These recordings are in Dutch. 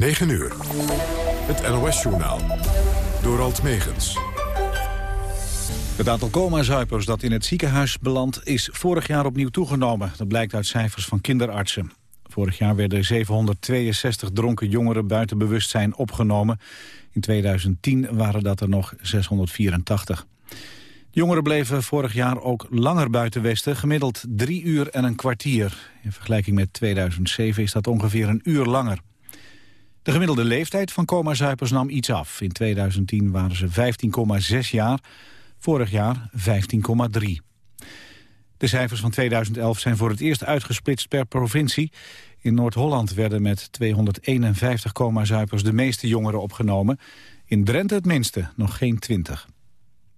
9 uur. Het NOS-journaal. Door Alt Megens. Het aantal coma-zuipers dat in het ziekenhuis belandt is vorig jaar opnieuw toegenomen. Dat blijkt uit cijfers van kinderartsen. Vorig jaar werden 762 dronken jongeren buiten bewustzijn opgenomen. In 2010 waren dat er nog 684. jongeren bleven vorig jaar ook langer buiten Westen, gemiddeld drie uur en een kwartier. In vergelijking met 2007 is dat ongeveer een uur langer. De gemiddelde leeftijd van coma-zuipers nam iets af. In 2010 waren ze 15,6 jaar, vorig jaar 15,3. De cijfers van 2011 zijn voor het eerst uitgesplitst per provincie. In Noord-Holland werden met 251 coma-zuipers de meeste jongeren opgenomen. In Drenthe het minste, nog geen 20.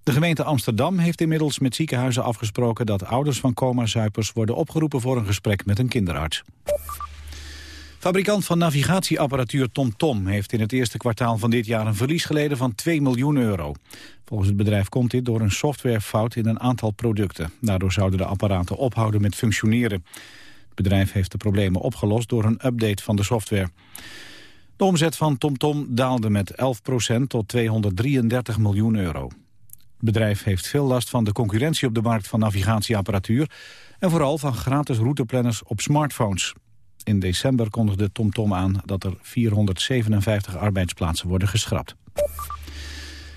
De gemeente Amsterdam heeft inmiddels met ziekenhuizen afgesproken... dat ouders van coma-zuipers worden opgeroepen voor een gesprek met een kinderarts. Fabrikant van navigatieapparatuur TomTom heeft in het eerste kwartaal van dit jaar een verlies geleden van 2 miljoen euro. Volgens het bedrijf komt dit door een softwarefout in een aantal producten. Daardoor zouden de apparaten ophouden met functioneren. Het bedrijf heeft de problemen opgelost door een update van de software. De omzet van TomTom daalde met 11% tot 233 miljoen euro. Het bedrijf heeft veel last van de concurrentie op de markt van navigatieapparatuur... en vooral van gratis routeplanners op smartphones. In december kondigde TomTom aan dat er 457 arbeidsplaatsen worden geschrapt.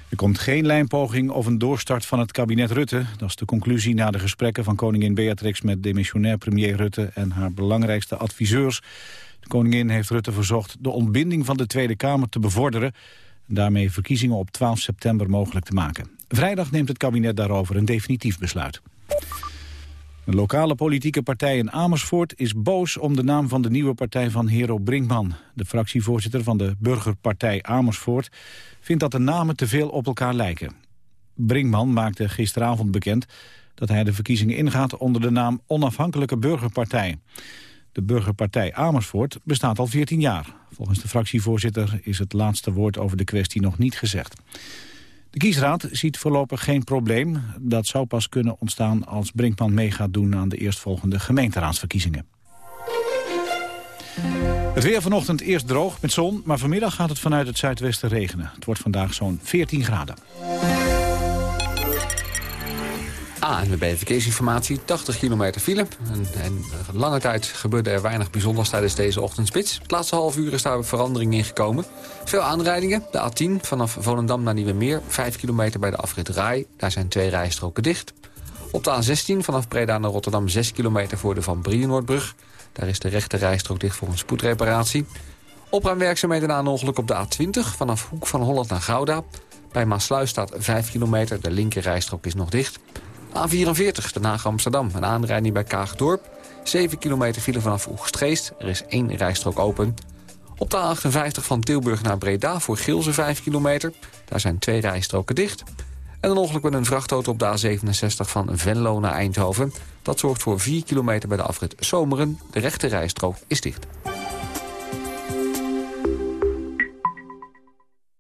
Er komt geen lijnpoging of een doorstart van het kabinet Rutte. Dat is de conclusie na de gesprekken van koningin Beatrix... met demissionair premier Rutte en haar belangrijkste adviseurs. De koningin heeft Rutte verzocht de ontbinding van de Tweede Kamer te bevorderen... en daarmee verkiezingen op 12 september mogelijk te maken. Vrijdag neemt het kabinet daarover een definitief besluit. Een lokale politieke partij in Amersfoort is boos om de naam van de nieuwe partij van Hero Brinkman. De fractievoorzitter van de Burgerpartij Amersfoort vindt dat de namen te veel op elkaar lijken. Brinkman maakte gisteravond bekend dat hij de verkiezingen ingaat onder de naam Onafhankelijke Burgerpartij. De Burgerpartij Amersfoort bestaat al 14 jaar. Volgens de fractievoorzitter is het laatste woord over de kwestie nog niet gezegd. De kiesraad ziet voorlopig geen probleem. Dat zou pas kunnen ontstaan als Brinkman mee gaat doen aan de eerstvolgende gemeenteraadsverkiezingen. Het weer vanochtend eerst droog met zon, maar vanmiddag gaat het vanuit het zuidwesten regenen. Het wordt vandaag zo'n 14 graden. ANWB Verkeersinformatie, 80 kilometer file. En, en, lange tijd gebeurde er weinig bijzonders tijdens deze ochtendspits. Het laatste half uur is daar verandering in gekomen. Veel aanrijdingen. De A10 vanaf Volendam naar Nieuwemeer. 5 kilometer bij de afrit Rai. Daar zijn twee rijstroken dicht. Op de A16 vanaf Breda naar Rotterdam 6 kilometer voor de Van Brienoordbrug. Daar is de rechte rijstrook dicht voor een spoedreparatie. Opruimwerkzaamheden na een ongeluk op de A20 vanaf Hoek van Holland naar Gouda. Bij Maasluis staat 5 kilometer, de linker rijstrook is nog dicht. A44, Den Haag Amsterdam, een aanrijding bij Kaagdorp. 7 kilometer file vanaf Oegstgeest, er is één rijstrook open. Op de A58 van Tilburg naar Breda voor Gilze 5 kilometer. Daar zijn twee rijstroken dicht. En een ongeluk met een vrachtauto op de A67 van Venlo naar Eindhoven. Dat zorgt voor 4 kilometer bij de afrit Zomeren. De rechte rijstrook is dicht.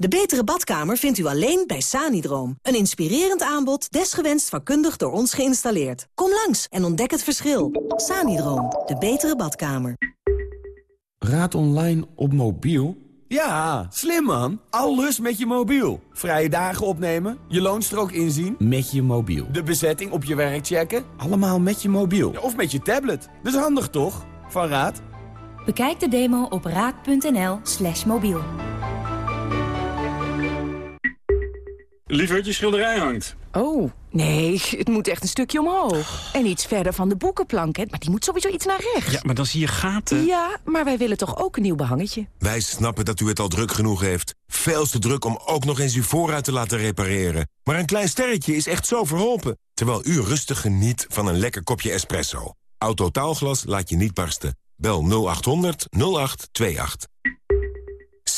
De betere badkamer vindt u alleen bij Sanidroom. Een inspirerend aanbod, desgewenst vakkundig door ons geïnstalleerd. Kom langs en ontdek het verschil. Sanidroom, de betere badkamer. Raad online op mobiel? Ja, slim man. Alles met je mobiel. Vrije dagen opnemen, je loonstrook inzien. Met je mobiel. De bezetting op je werk checken. Allemaal met je mobiel. of met je tablet. Dat is handig toch? Van Raad. Bekijk de demo op raad.nl slash mobiel. Liever dat je schilderij hangt. Oh, nee, het moet echt een stukje omhoog. En iets verder van de boekenplank, hè? Maar die moet sowieso iets naar rechts. Ja, maar dan zie je gaten. Ja, maar wij willen toch ook een nieuw behangetje? Wij snappen dat u het al druk genoeg heeft. Veel te druk om ook nog eens uw voorruit te laten repareren. Maar een klein sterretje is echt zo verholpen. Terwijl u rustig geniet van een lekker kopje espresso. Autotaalglas laat je niet barsten. Bel 0800 0828.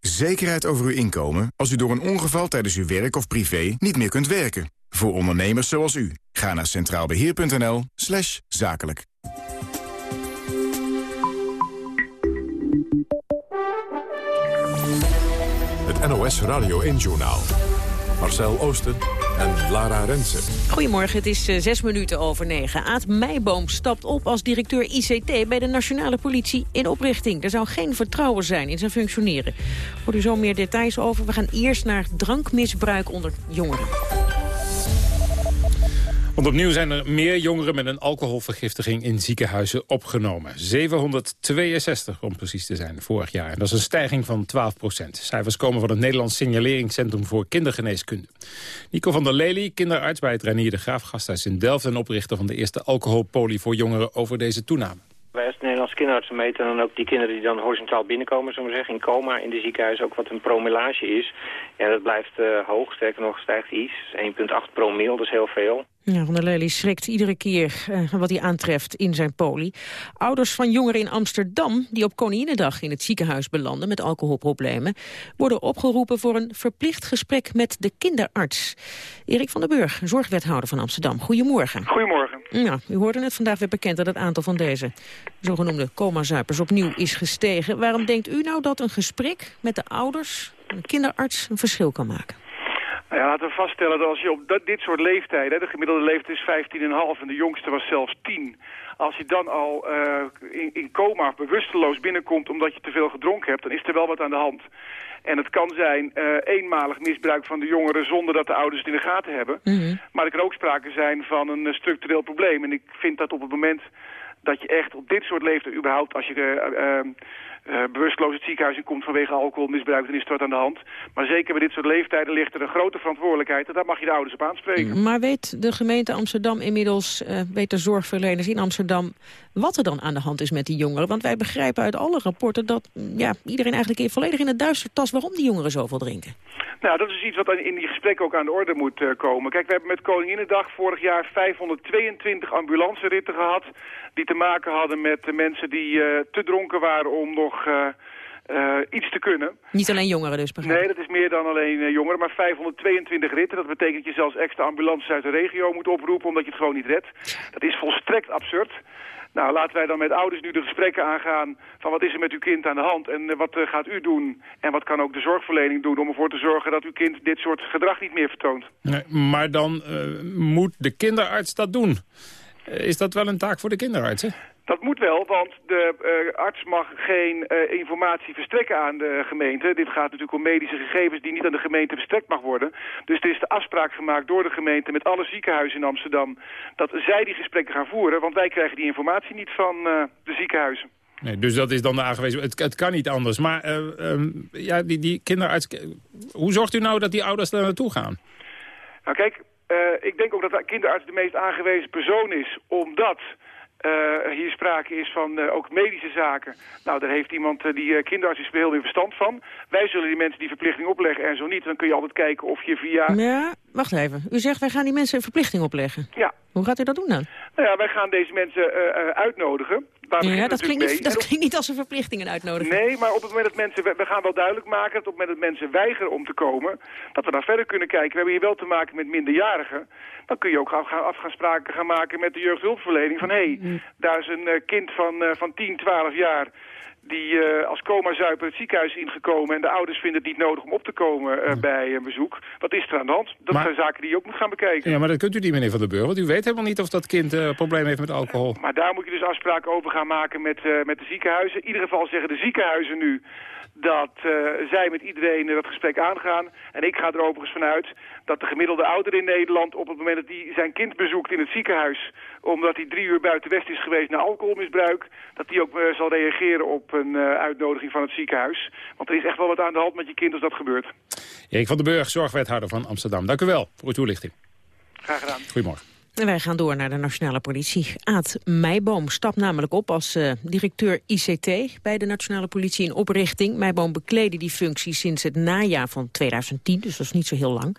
Zekerheid over uw inkomen als u door een ongeval tijdens uw werk of privé niet meer kunt werken. Voor ondernemers zoals u. Ga naar centraalbeheer.nl slash zakelijk. Het NOS Radio 1-journaal. Marcel Oosten en Lara Rensen. Goedemorgen, het is uh, zes minuten over negen. Aad Meijboom stapt op als directeur ICT bij de Nationale Politie in oprichting. Er zou geen vertrouwen zijn in zijn functioneren. Hoort u zo meer details over. We gaan eerst naar drankmisbruik onder jongeren. Want opnieuw zijn er meer jongeren met een alcoholvergiftiging in ziekenhuizen opgenomen. 762 om precies te zijn, vorig jaar. En dat is een stijging van 12 procent. Cijfers komen van het Nederlands Signaleringscentrum voor Kindergeneeskunde. Nico van der Lely, kinderarts bij het Reinier de Graaf Gasthuis in Delft... en oprichter van de eerste alcoholpolie voor jongeren over deze toename. Wij als Nederlandse kinderartsen meten dan ook die kinderen die dan horizontaal binnenkomen, zullen we zeggen, in coma in de ziekenhuis ook wat een promillage is. Ja, dat blijft uh, hoog, sterker nog stijgt iets, 1,8 promil, dat is heel veel. Ja, Van der Lely schrikt iedere keer uh, wat hij aantreft in zijn poli. Ouders van jongeren in Amsterdam die op Koninginnedag in het ziekenhuis belanden met alcoholproblemen, worden opgeroepen voor een verplicht gesprek met de kinderarts. Erik van der Burg, zorgwethouder van Amsterdam. Goedemorgen. Goedemorgen. Ja, u hoorde het vandaag weer bekend dat het aantal van deze zogenoemde coma-zuipers opnieuw is gestegen. Waarom denkt u nou dat een gesprek met de ouders, een kinderarts, een verschil kan maken? Nou ja, laten we vaststellen dat als je op dat, dit soort leeftijden, de gemiddelde leeftijd is 15,5 en de jongste was zelfs 10. Als je dan al uh, in, in coma bewusteloos binnenkomt omdat je te veel gedronken hebt, dan is er wel wat aan de hand. En het kan zijn uh, eenmalig misbruik van de jongeren zonder dat de ouders het in de gaten hebben. Mm -hmm. Maar er kan ook sprake zijn van een uh, structureel probleem. En ik vind dat op het moment dat je echt op dit soort leeftijd überhaupt, als je uh, bewusteloos het ziekenhuis in komt vanwege alcoholmisbruik, dan is wat aan de hand. Maar zeker bij dit soort leeftijden ligt er een grote verantwoordelijkheid en daar mag je de ouders op aanspreken. Maar weet de gemeente Amsterdam inmiddels, uh, weet de zorgverleners in Amsterdam, wat er dan aan de hand is met die jongeren? Want wij begrijpen uit alle rapporten dat ja, iedereen eigenlijk volledig in het duister tast waarom die jongeren zoveel drinken. Nou, dat is iets wat in die gesprekken ook aan de orde moet uh, komen. Kijk, we hebben met Koninginnedag vorig jaar 522 ambulanceritten gehad... die te maken hadden met de mensen die uh, te dronken waren om nog uh, iets te kunnen. Niet alleen jongeren dus, begrijp Nee, dat is meer dan alleen jongeren, maar 522 ritten. Dat betekent dat je zelfs extra ambulances uit de regio moet oproepen... omdat je het gewoon niet redt. Dat is volstrekt absurd. Nou, laten wij dan met ouders nu de gesprekken aangaan van wat is er met uw kind aan de hand en wat uh, gaat u doen en wat kan ook de zorgverlening doen om ervoor te zorgen dat uw kind dit soort gedrag niet meer vertoont. Nee, maar dan uh, moet de kinderarts dat doen. Is dat wel een taak voor de kinderarts, hè? Dat moet wel, want de uh, arts mag geen uh, informatie verstrekken aan de gemeente. Dit gaat natuurlijk om medische gegevens die niet aan de gemeente verstrekt mag worden. Dus er is de afspraak gemaakt door de gemeente met alle ziekenhuizen in Amsterdam... dat zij die gesprekken gaan voeren, want wij krijgen die informatie niet van uh, de ziekenhuizen. Nee, dus dat is dan de aangewezen... Het, het kan niet anders. Maar um, ja, die, die kinderarts... Hoe zorgt u nou dat die ouders daar naartoe gaan? Nou kijk, ik denk ook dat de kinderarts de meest aangewezen persoon is, omdat... Uh, hier sprake is van uh, ook medische zaken. Nou, daar heeft iemand die kinderarts is heel verstand van. Wij zullen die mensen die verplichting opleggen en zo niet. Dan kun je altijd kijken of je via... Ja, wacht even. U zegt wij gaan die mensen een verplichting opleggen. Ja. Hoe gaat u dat doen dan? Nou ja, wij gaan deze mensen uitnodigen. Ja, dat klinkt, niet, dat klinkt niet als een verplichting een uitnodiging. Nee, maar op het moment dat mensen... We, gaan wel duidelijk maken dat op het moment dat mensen weigeren om te komen... dat we dan verder kunnen kijken. We hebben hier wel te maken met minderjarigen. Dan kun je ook gaan, afspraken gaan maken met de jeugdhulpverlening. Van hé, hey, mm. daar is een uh, kind van, van 10, 12 jaar die eh, als coma-zuiper het ziekenhuis ingekomen... en de ouders vinden het niet nodig om op te komen eh, bij een bezoek. Wat is er aan de hand? Dat Maar- zijn zaken die je ook moet gaan bekijken. Ja, maar dat kunt u niet, meneer Van den Burg. Want u weet helemaal niet of dat kind een probleem heeft met alcohol. Maar daar moet je dus afspraken over gaan maken met, eh, met de ziekenhuizen. In ieder geval zeggen de ziekenhuizen nu dat eh, zij met iedereen eh, dat gesprek aangaan. En ik ga er overigens vanuit dat de gemiddelde ouder in Nederland... op het moment dat hij zijn kind bezoekt in het ziekenhuis... omdat hij drie uur buiten West is geweest naar alcoholmisbruik... dat hij ook eh, zal reageren op een uitnodiging van het ziekenhuis. Want er is echt wel wat aan de hand met je kind als dat gebeurt. Erik van den Burg, zorgwethouder van Amsterdam. Dank u wel voor uw toelichting. Graag gedaan. Goedemorgen. En wij gaan door naar de nationale politie. Aad Meijboom stapt namelijk op als eh, directeur ICT bij de nationale politie in oprichting. Meijboom bekleedde die functie sinds het najaar van 2010, dus dat is niet zo heel lang.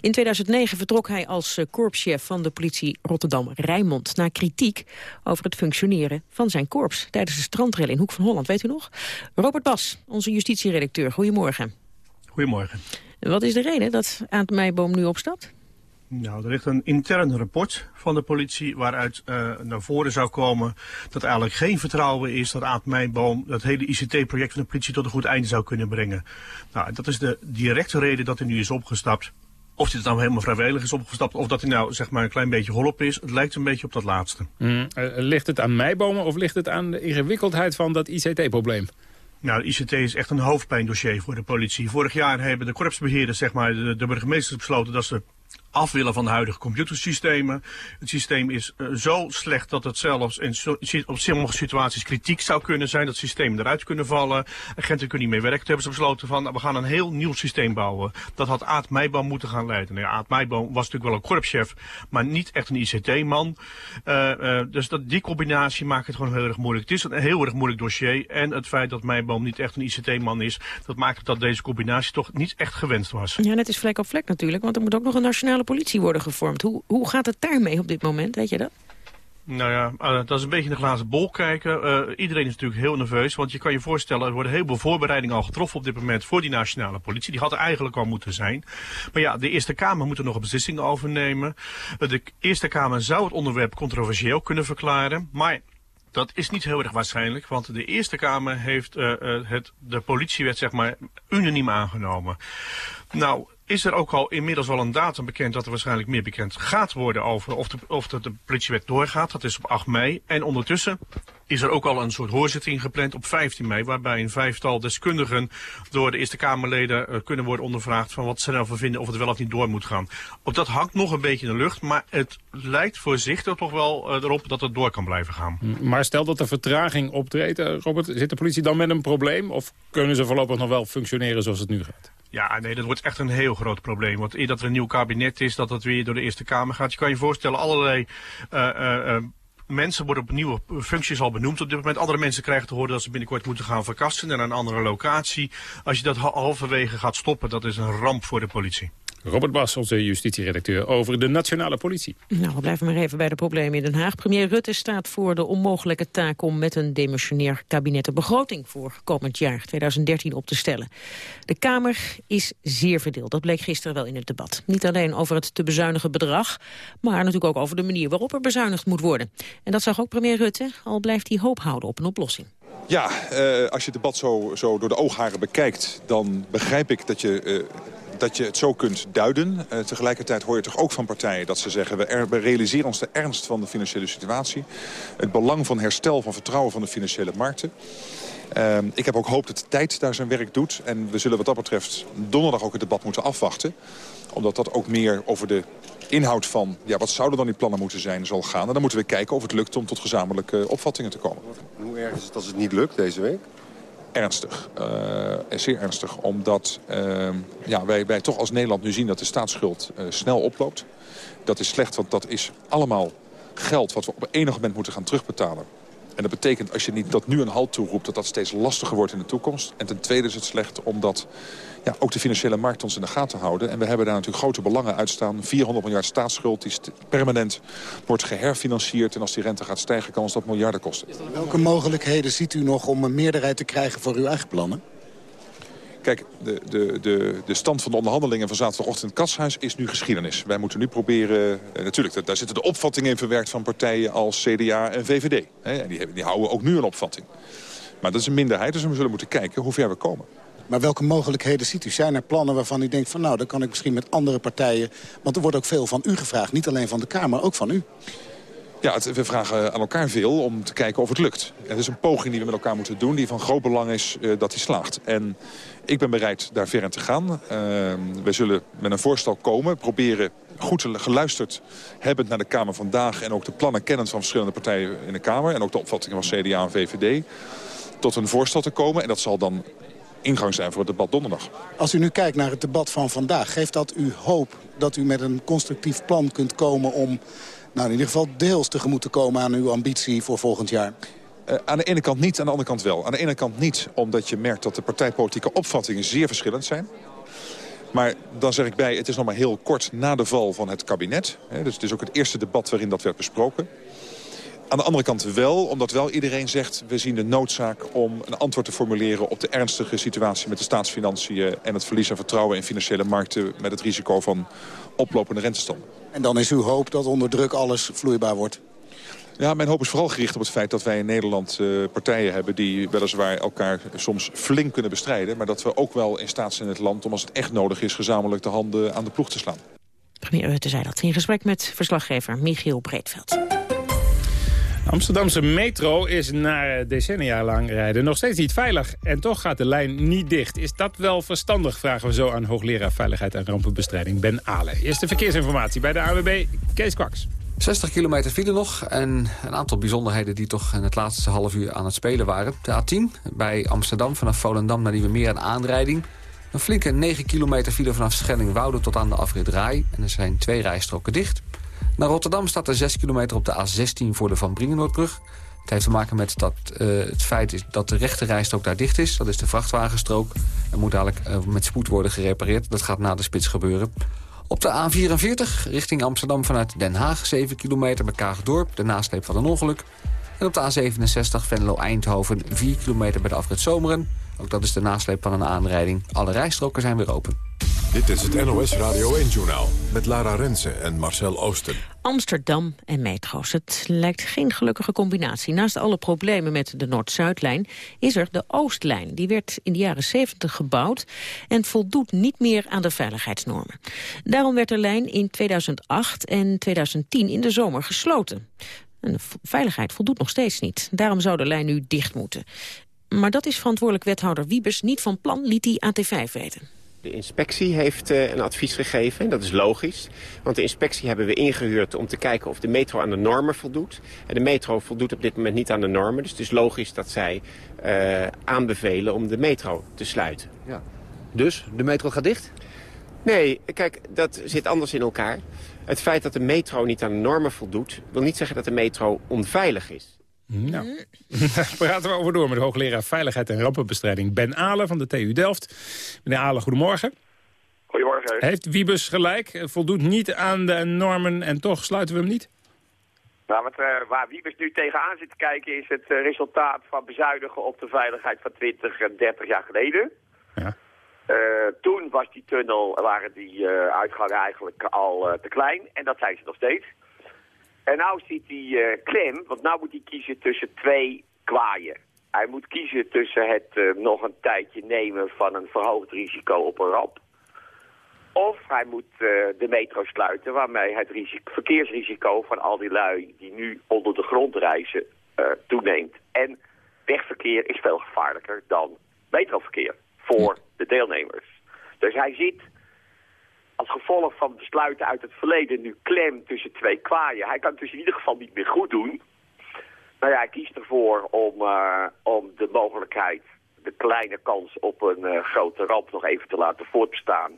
In 2009 vertrok hij als eh, korpschef van de politie Rotterdam-Rijnmond... na kritiek over het functioneren van zijn korps tijdens de strandrel in Hoek van Holland. Weet u nog? Robert Bas, onze justitieredacteur. Goedemorgen. Goedemorgen. Wat is de reden dat Aad Meijboom nu opstapt? Nou, er ligt een intern rapport van de politie waaruit eh, naar voren zou komen dat eigenlijk geen vertrouwen is dat Aad Meijboom dat hele ICT-project van de politie tot een goed einde zou kunnen brengen. Nou, dat is de directe reden dat hij nu is opgestapt. Of hij het nou helemaal vrijwillig is opgestapt of dat hij nou zeg maar een klein beetje holop is, het lijkt een beetje op dat laatste. Mm, eh, ligt het aan Meibomen of ligt het aan de ingewikkeldheid van dat ICT-probleem? Nou, de ICT is echt een hoofdpijndossier voor de politie. Vorig jaar hebben de korpsbeheerders, zeg maar, de, de burgemeesters besloten dat ze af willen van de huidige computersystemen. Het systeem is uh, zo slecht dat het zelfs in op sommige situaties kritiek zou kunnen zijn. Dat systemen eruit kunnen vallen. Agenten kunnen niet meer werken. Toen hebben ze besloten van, nou, we gaan een heel nieuw systeem bouwen. Dat had Aad Meijboom moeten gaan leiden. Nou Aad Meijboom was natuurlijk wel een korpschef, maar niet echt een ICT-man. Uh, uh, dus dat, die combinatie maakt het gewoon heel erg moeilijk. Het is een heel erg moeilijk dossier. En het feit dat Meijboom niet echt een ICT-man is, dat maakt dat deze combinatie toch niet echt gewenst was. Ja, net is vlek op vlek natuurlijk, want er moet ook nog een nationale politie worden gevormd. Hoe, hoe gaat het daarmee op dit moment, weet je dat? Nou ja, uh, dat is een beetje in de glazen bol kijken. Uh, iedereen is natuurlijk heel nerveus, want je kan je voorstellen... er worden heel veel voorbereidingen al getroffen op dit moment voor die nationale politie. Die had er eigenlijk al moeten zijn. Maar ja, de Eerste Kamer moet er nog een beslissing over nemen. Uh, de Eerste Kamer zou het onderwerp controversieel kunnen verklaren, maar... Dat is niet heel erg waarschijnlijk, want de Eerste Kamer heeft uh, het, de politiewet zeg maar unaniem aangenomen. Nou, is er ook al inmiddels al een datum bekend dat er waarschijnlijk meer bekend gaat worden over of de, of de, de politiewet doorgaat. Dat is op 8 mei. En ondertussen is er ook al een soort hoorzitting gepland op 15 mei, waarbij een vijftal deskundigen door de Eerste Kamerleden uh, kunnen worden ondervraagd van wat ze erover vinden of het wel of niet door moet gaan. Op dat hangt nog een beetje in de lucht, maar het lijkt voorzichtig toch wel uh, erop dat het door kan blijven gaan. Maar stel dat er vertraging optreedt, uh, Robert, zit de politie dan met een probleem of kunnen ze voorlopig nog wel functioneren zoals het nu gaat? Ja, nee, dat wordt echt een heel groot probleem. Want eer dat er een nieuw kabinet is, dat dat weer door de Eerste Kamer gaat. Je kan je voorstellen, allerlei uh, uh, mensen worden op nieuwe functies al benoemd op dit moment. Andere mensen krijgen te horen dat ze binnenkort moeten gaan verkassen naar een andere locatie. Als je dat halverwege gaat stoppen, dat is een ramp voor de politie. Robert Bas, onze justitieredacteur, over de nationale politie. Nou, we blijven maar even bij de problemen in Den Haag. Premier Rutte staat voor de onmogelijke taak om met een demissionair kabinet de begroting voor komend jaar 2013 op te stellen. De Kamer is zeer verdeeld. Dat bleek gisteren wel in het debat. Niet alleen over het te bezuinigen bedrag, maar natuurlijk ook over de manier waarop er bezuinigd moet worden. En dat zag ook premier Rutte, al blijft hij hoop houden op een oplossing. Ja, uh, als je het debat zo, zo door de oogharen bekijkt, dan begrijp ik dat je... Uh, dat je het zo kunt duiden. Uh, tegelijkertijd hoor je toch ook van partijen dat ze zeggen... We, er, realiseren ons de ernst van de financiële situatie. Het belang van herstel van vertrouwen van de financiële markten. Uh, ik heb ook hoop dat de tijd daar zijn werk doet. En we zullen wat dat betreft donderdag ook het debat moeten afwachten. Omdat dat ook meer over de inhoud van... ja, wat zouden dan die plannen moeten zijn, zal gaan. En dan moeten we kijken of het lukt om tot gezamenlijke opvattingen te komen. Hoe erg is het als het niet lukt deze week? Ernstig. Uh, zeer ernstig. Omdat uh, ja, wij, wij toch als Nederland nu zien dat de staatsschuld uh, snel oploopt. Dat is slecht, want dat is allemaal geld wat we op enig moment moeten gaan terugbetalen. En dat betekent als je niet dat nu een halt toeroept... dat dat steeds lastiger wordt in de toekomst. En ten tweede is het slecht omdat ja, ook de financiële markt ons in de gaten houden. En we hebben daar natuurlijk grote belangen uitstaan. 400 miljard staatsschuld die permanent wordt geherfinancierd. En als die rente gaat stijgen kan ons dat miljarden kosten. Welke mogelijkheden ziet u nog om een meerderheid te krijgen voor uw eigen plannen? Kijk, de, de, de, de stand van de onderhandelingen van zaterdagochtend in het Katshuis is nu geschiedenis. Wij moeten nu proberen... Eh, natuurlijk, daar zitten de opvattingen in verwerkt van partijen als CDA en VVD. Hè, en die, die houden ook nu een opvatting. Maar dat is een minderheid, dus we zullen moeten kijken hoe ver we komen. Maar welke mogelijkheden ziet u? Zijn er plannen waarvan u denkt van nou, dan kan ik misschien met andere partijen... want er wordt ook veel van u gevraagd, niet alleen van de Kamer, ook van u. Ja, we vragen aan elkaar veel om te kijken of het lukt. Het is een poging die we met elkaar moeten doen... die van groot belang is uh, dat die slaagt. En ik ben bereid daar ver in te gaan. Uh, we zullen met een voorstel komen, proberen goed geluisterd hebbend naar de Kamer vandaag... en ook de plannen kennend van verschillende partijen in de Kamer... en ook de opvattingen van CDA en VVD... tot een voorstel te komen. En dat zal dan ingang zijn voor het debat donderdag. Als u nu kijkt naar het debat van vandaag... geeft dat u hoop dat u met een constructief plan kunt komen... om nou, in ieder geval deels tegemoet te komen aan uw ambitie voor volgend jaar? Uh, aan de ene kant niet, aan de andere kant wel. Aan de ene kant niet, omdat je merkt dat de partijpolitieke opvattingen zeer verschillend zijn. Maar dan zeg ik bij, het is nog maar heel kort na de val van het kabinet. Hè, dus het is ook het eerste debat waarin dat werd besproken. Aan de andere kant wel, omdat wel iedereen zegt... we zien de noodzaak om een antwoord te formuleren... op de ernstige situatie met de staatsfinanciën... en het verlies aan vertrouwen in financiële markten... met het risico van oplopende rentestanden. En dan is uw hoop dat onder druk alles vloeibaar wordt? Ja, mijn hoop is vooral gericht op het feit dat wij in Nederland uh, partijen hebben... die weliswaar elkaar soms flink kunnen bestrijden... maar dat we ook wel in staat zijn in het land om als het echt nodig is... gezamenlijk de handen aan de ploeg te slaan. Premier Rutte zei dat in gesprek met verslaggever Michiel Breedveld. Amsterdamse metro is na decennia lang rijden nog steeds niet veilig. En toch gaat de lijn niet dicht. Is dat wel verstandig, vragen we zo aan hoogleraar Veiligheid en Rampenbestrijding Ben Ale. Eerste verkeersinformatie bij de AWB, Kees Kwaks. 60 kilometer file nog en een aantal bijzonderheden die toch in het laatste half uur aan het spelen waren. De A10 bij Amsterdam vanaf Volendam naar Nieuwemeer een aanrijding. Een flinke 9 kilometer file vanaf Schellingwoude tot aan de afrit Rai. En er zijn twee rijstroken dicht. Naar Rotterdam staat er 6 kilometer op de A16 voor de Van Brienenoordbrug. Het heeft te maken met dat, uh, het feit is dat de rechte rijstrook daar dicht is. Dat is de vrachtwagenstrook. Er moet dadelijk uh, met spoed worden gerepareerd. Dat gaat na de spits gebeuren. Op de A44 richting Amsterdam vanuit Den Haag 7 kilometer bij Kaagdorp. De nasleep van een ongeluk. En op de A67 Venlo-Eindhoven 4 kilometer bij de afrit Zomeren. Ook dat is de nasleep van een aanrijding. Alle rijstroken zijn weer open. Dit is het NOS Radio 1-journaal met Lara Rensen en Marcel Oosten. Amsterdam en metro's. Het lijkt geen gelukkige combinatie. Naast alle problemen met de Noord-Zuidlijn is er de Oostlijn. Die werd in de jaren 70 gebouwd en voldoet niet meer aan de veiligheidsnormen. Daarom werd de lijn in 2008 en 2010 in de zomer gesloten. En de veiligheid voldoet nog steeds niet. Daarom zou de lijn nu dicht moeten. Maar dat is verantwoordelijk wethouder Wiebes niet van plan, liet hij AT5 weten. De inspectie heeft uh, een advies gegeven en dat is logisch. Want de inspectie hebben we ingehuurd om te kijken of de metro aan de normen voldoet. En de metro voldoet op dit moment niet aan de normen. Dus het is logisch dat zij uh, aanbevelen om de metro te sluiten. Ja. Dus de metro gaat dicht? Nee, kijk, dat zit anders in elkaar. Het feit dat de metro niet aan de normen voldoet... wil niet zeggen dat de metro onveilig is. Nou, daar praten we over door met de hoogleraar Veiligheid en Rampenbestrijding Ben Alen van de TU Delft. Meneer Alen, goedemorgen. Goedemorgen. Heeft Wiebus gelijk? Voldoet niet aan de normen en toch sluiten we hem niet? Nou, wat, uh, waar Wiebes nu tegenaan zit te kijken is het uh, resultaat van bezuinigen op de veiligheid van 20 en 30 jaar geleden. Ja. Uh, toen was die tunnel, waren die uitgangen eigenlijk al te klein en dat zijn ze nog steeds. En nou ziet hij uh, klem, want nou moet hij kiezen tussen twee kwaaien. Hij moet kiezen tussen het uh, nog een tijdje nemen van een verhoogd risico op een ramp. Of hij moet uh, de metro sluiten waarmee het risico, verkeersrisico van al die lui die nu onder de grond reizen toeneemt. En wegverkeer is veel gevaarlijker dan metroverkeer voor de deelnemers. Dus hij zit als gevolg van besluiten uit het verleden nu klem tussen twee kwaaien. Hij kan het dus in ieder geval niet meer goed doen. Nou ja, hij kiest ervoor om, uh, om de mogelijkheid, de kleine kans op een uh, grote ramp nog even te laten voortbestaan.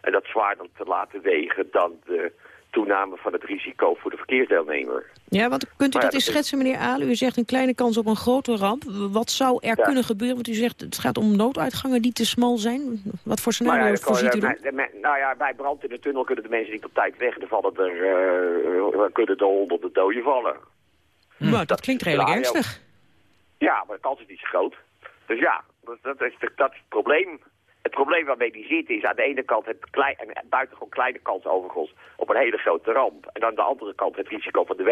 En dat zwaarder te laten wegen dan de toename van het risico voor de verkeersdeelnemer. Ja, want kunt u dat eens schetsen, meneer Aalen? U zegt een kleine kans op een grote ramp. Wat zou er ja. kunnen gebeuren? Want u zegt het gaat om nooduitgangen die te smal zijn. Wat voor scenario nou ja, voorziet u dan? Nou ja, bij brand in de tunnel kunnen de mensen niet op tijd weg. Er vallen er, uh, kunnen er honderden doden vallen. Hm. Maar dat klinkt redelijk ernstig. Ja, maar de kans is niet zo groot. Dus ja, dat, dat, is, dat is het probleem. Het probleem waarmee die zit is aan de ene kant het klein, en buitengewoon kleine kans overigens op een hele grote ramp. En aan de andere kant het risico van de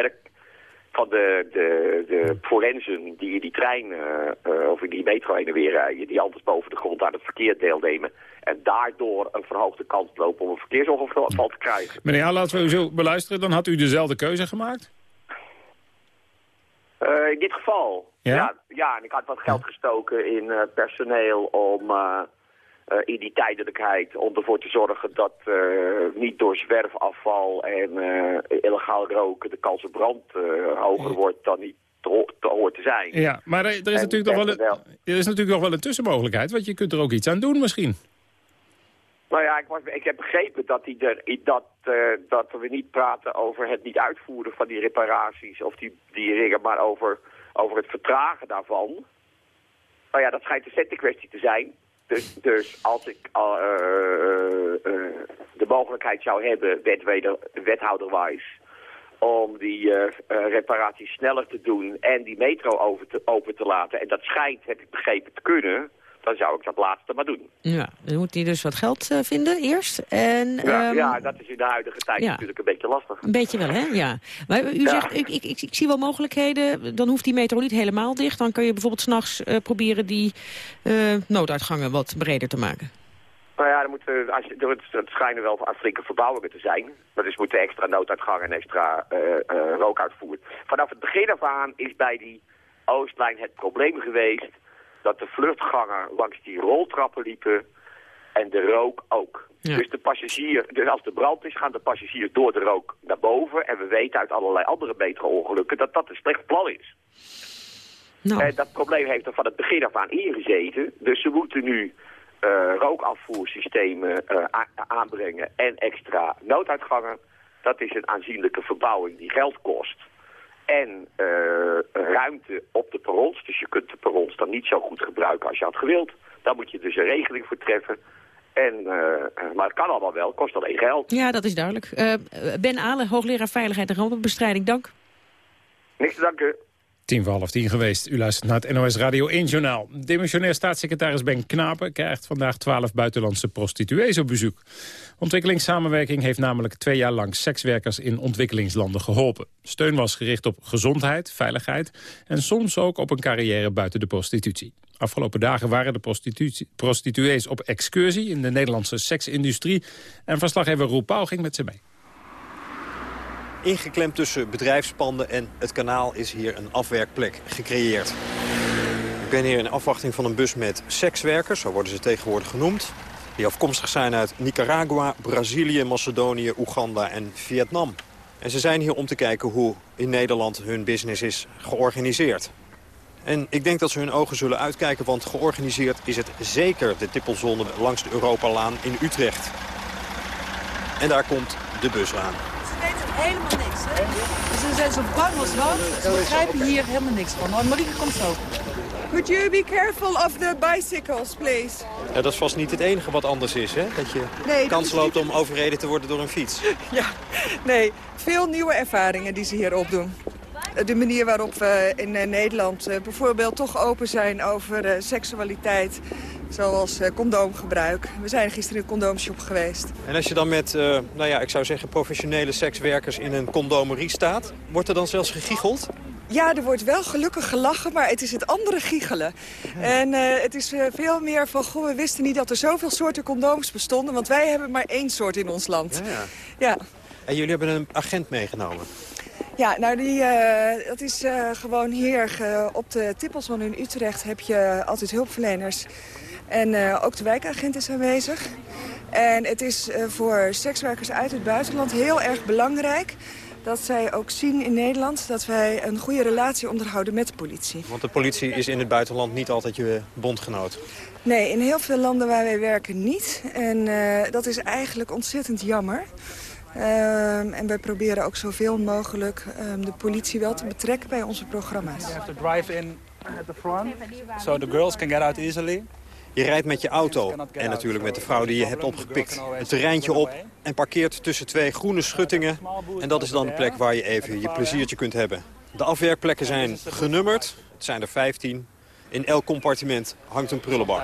van de, de, de forensen die in die trein uh, of in die metro heen en weer rijden, die anders boven de grond aan het verkeer deelnemen. En daardoor een verhoogde kans lopen om een verkeersongeval te krijgen. Meneer, laten we u zo beluisteren. Dan had u dezelfde keuze gemaakt? Uh, in dit geval? Ja? ja? ja? en ik had wat geld gestoken in uh, personeel om in die tijdelijkheid... om ervoor te zorgen dat niet door zwerfafval en illegaal roken... de kans op brand hoger wordt dan niet te, te hoort te zijn. Ja, maar er, er is, natuurlijk nog wel een, er is natuurlijk nog wel een tussenmogelijkheid... want je kunt er ook iets aan doen misschien. Nou ja, ik, was, ik heb begrepen dat, die er, dat, uh, dat we niet praten over het niet uitvoeren van die reparaties of die, die dingen, maar over, over het vertragen daarvan. Nou ja, dat schijnt een centenkwestie te zijn. Dus, dus als ik uh, uh, de mogelijkheid zou hebben, wet, wethouderwijs, om die reparaties sneller te doen en die metro over te, open te laten, en dat schijnt, heb ik begrepen, te kunnen dan zou ik dat laatste maar doen. Ja, dan moet hij dus wat geld uh, vinden eerst. En, ja, um, ja, dat is in de huidige tijd ja. natuurlijk een beetje lastig. Een beetje wel, hè? Ja. Maar u Ja. zegt, ik, ik, ik, ik zie wel mogelijkheden. Dan hoeft die metro niet helemaal dicht. Dan kun je bijvoorbeeld s'nachts uh, proberen die uh, nooduitgangen wat breder te maken. Nou ja, er moeten, als het schijnen wel flinke verbouwingen te zijn. Maar dus moeten extra nooduitgangen en extra rookuitvoer. Vanaf het begin af aan is bij die Oostlijn het probleem geweest dat de vluchtganger langs die roltrappen liepen en de rook ook. Ja. Dus, de passagier, dus als de brand is, gaan de passagiers door de rook naar boven. En we weten uit allerlei andere metro-ongelukken dat dat een slecht plan is. Nou. En dat probleem heeft er van het begin af aan ingezeten. Dus ze moeten nu uh, rookafvoersystemen uh, aanbrengen en extra nooduitgangen. Dat is een aanzienlijke verbouwing die geld kost en uh, ruimte op de perrons. Dus je kunt de perrons dan niet zo goed gebruiken als je had gewild. Daar moet je dus een regeling voor treffen. En, uh, maar het kan allemaal wel, kost alleen geld. Ja, dat is duidelijk. Uh, ben Alen, hoogleraar Veiligheid en Rampenbestrijding, dank. Niks te danken. Tien voor half tien geweest. U luistert naar het NOS Radio 1 Journaal. Demissionair staatssecretaris Ben Knapen krijgt vandaag twaalf buitenlandse prostituees op bezoek. Ontwikkelingssamenwerking heeft namelijk twee jaar lang sekswerkers in ontwikkelingslanden geholpen. Steun was gericht op gezondheid, veiligheid en soms ook op een carrière buiten de prostitutie. Afgelopen dagen waren de prostituees op excursie in de Nederlandse seksindustrie. En verslaggever Roel Pauw ging met ze mee. Ingeklemd tussen bedrijfspanden en het kanaal is hier een afwerkplek gecreëerd. Ik ben hier in afwachting van een bus met sekswerkers, zo worden ze tegenwoordig genoemd. Die afkomstig zijn uit Nicaragua, Brazilië, Macedonië, Oeganda en Vietnam. En ze zijn hier om te kijken hoe in Nederland hun business is georganiseerd. En ik denk dat ze hun ogen zullen uitkijken, want georganiseerd is het zeker de tippelzone langs de Europalaan in Utrecht. En daar komt de bus aan. Helemaal niks, hè? Dus ze zijn zo bang als wat. Ze begrijpen hier helemaal niks van. Oh, Marieke komt zo. Could you be careful of the bicycles, please? Ja, dat is vast niet het enige wat anders is, hè? Dat je Nee, kans loopt niet- om overreden te worden door een fiets. Ja, nee, veel nieuwe ervaringen die ze hier opdoen. De manier waarop we in eh, Nederland eh, bijvoorbeeld toch open zijn over eh, seksualiteit. Zoals eh, condoomgebruik. We zijn gisteren in een condoomshop geweest. En als je dan met, eh, nou ja, ik zou zeggen professionele sekswerkers in een condomerie staat... wordt er dan zelfs gegiecheld? Ja, er wordt wel gelukkig gelachen, maar het is het andere giechelen. En eh, het is veel meer van, goh, we wisten niet dat er zoveel soorten condooms bestonden. Want wij hebben maar één soort in ons land. Ja. Ja. En jullie hebben een agent meegenomen. Ja, nou die, dat is gewoon hier op de Tippelzone in Utrecht heb je altijd hulpverleners. En eh, ook de wijkagent is aanwezig. En het is eh, voor sekswerkers uit het buitenland heel erg belangrijk... dat zij ook zien in Nederland dat wij een goede relatie onderhouden met de politie. Want de politie is in het buitenland niet altijd je bondgenoot. Nee, in heel veel landen waar wij werken niet. En eh, dat is eigenlijk ontzettend jammer. Ehm, en wij proberen ook zoveel mogelijk ehm, de politie wel te betrekken bij onze programma's. You have to drive in at the front, so the girls can get out easily. Je rijdt met je auto en natuurlijk met de vrouw die je hebt opgepikt. Het terreintje op en parkeert tussen twee groene schuttingen. En dat is dan de plek waar je even je pleziertje kunt hebben. De afwerkplekken zijn genummerd. Het zijn er 15. In elk compartiment hangt een prullenbak.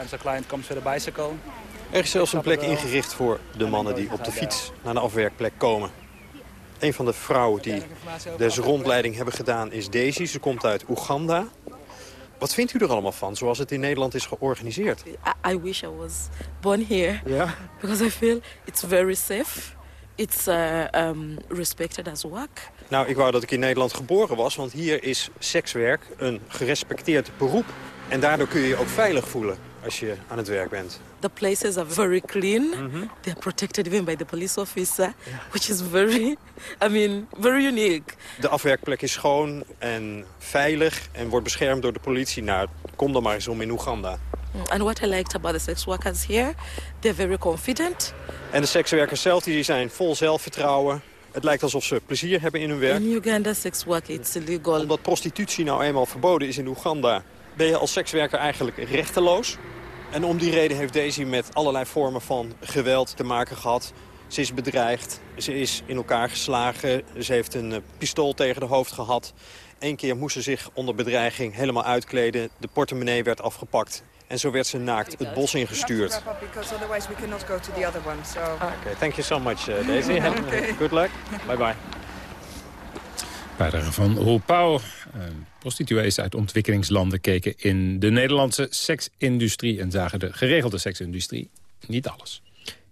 Er is zelfs een plek ingericht voor de mannen die op de fiets naar de afwerkplek komen. Een van de vrouwen die deze rondleiding hebben gedaan is Daisy. Ze komt uit Oeganda. Wat vindt u er allemaal van, zoals het in Nederland is georganiseerd? I, I wish I was born here. Ja? Because I feel it's very safe. It's uh, um, respected as work. Nou, ik wou dat ik in Nederland geboren was, want hier is sekswerk een gerespecteerd beroep. En daardoor kun je je ook veilig voelen als je aan het werk bent. The places are very clean. They are protected even by the police officer, which is very, I mean, very unique. De afwerkplek is schoon en veilig en wordt beschermd door de politie. Nou, kom dan maar eens om in Oeganda. And what I liked about the sex workers here, they're very confident. En de sekswerkers zelf die zijn vol zelfvertrouwen. Het lijkt alsof ze plezier hebben in hun werk. In Uganda, sex work it's illegal. Omdat prostitutie nou eenmaal verboden is in Oeganda... ben je als sekswerker eigenlijk rechteloos. En om die reden heeft Daisy met allerlei vormen van geweld te maken gehad. Ze is bedreigd, ze is in elkaar geslagen, ze heeft een eh, pistool tegen de hoofd gehad. Eén keer moest ze zich onder bedreiging helemaal uitkleden. De portemonnee werd afgepakt. En zo werd ze naakt het bos ingestuurd. So. Okay, thank you so much, uh, Daisy. Okay. Good luck. Bye bye. Bijdrage van Roel Pauw. Eh, Prostituees uit ontwikkelingslanden keken in de Nederlandse seksindustrie... en zagen de geregelde seksindustrie niet alles.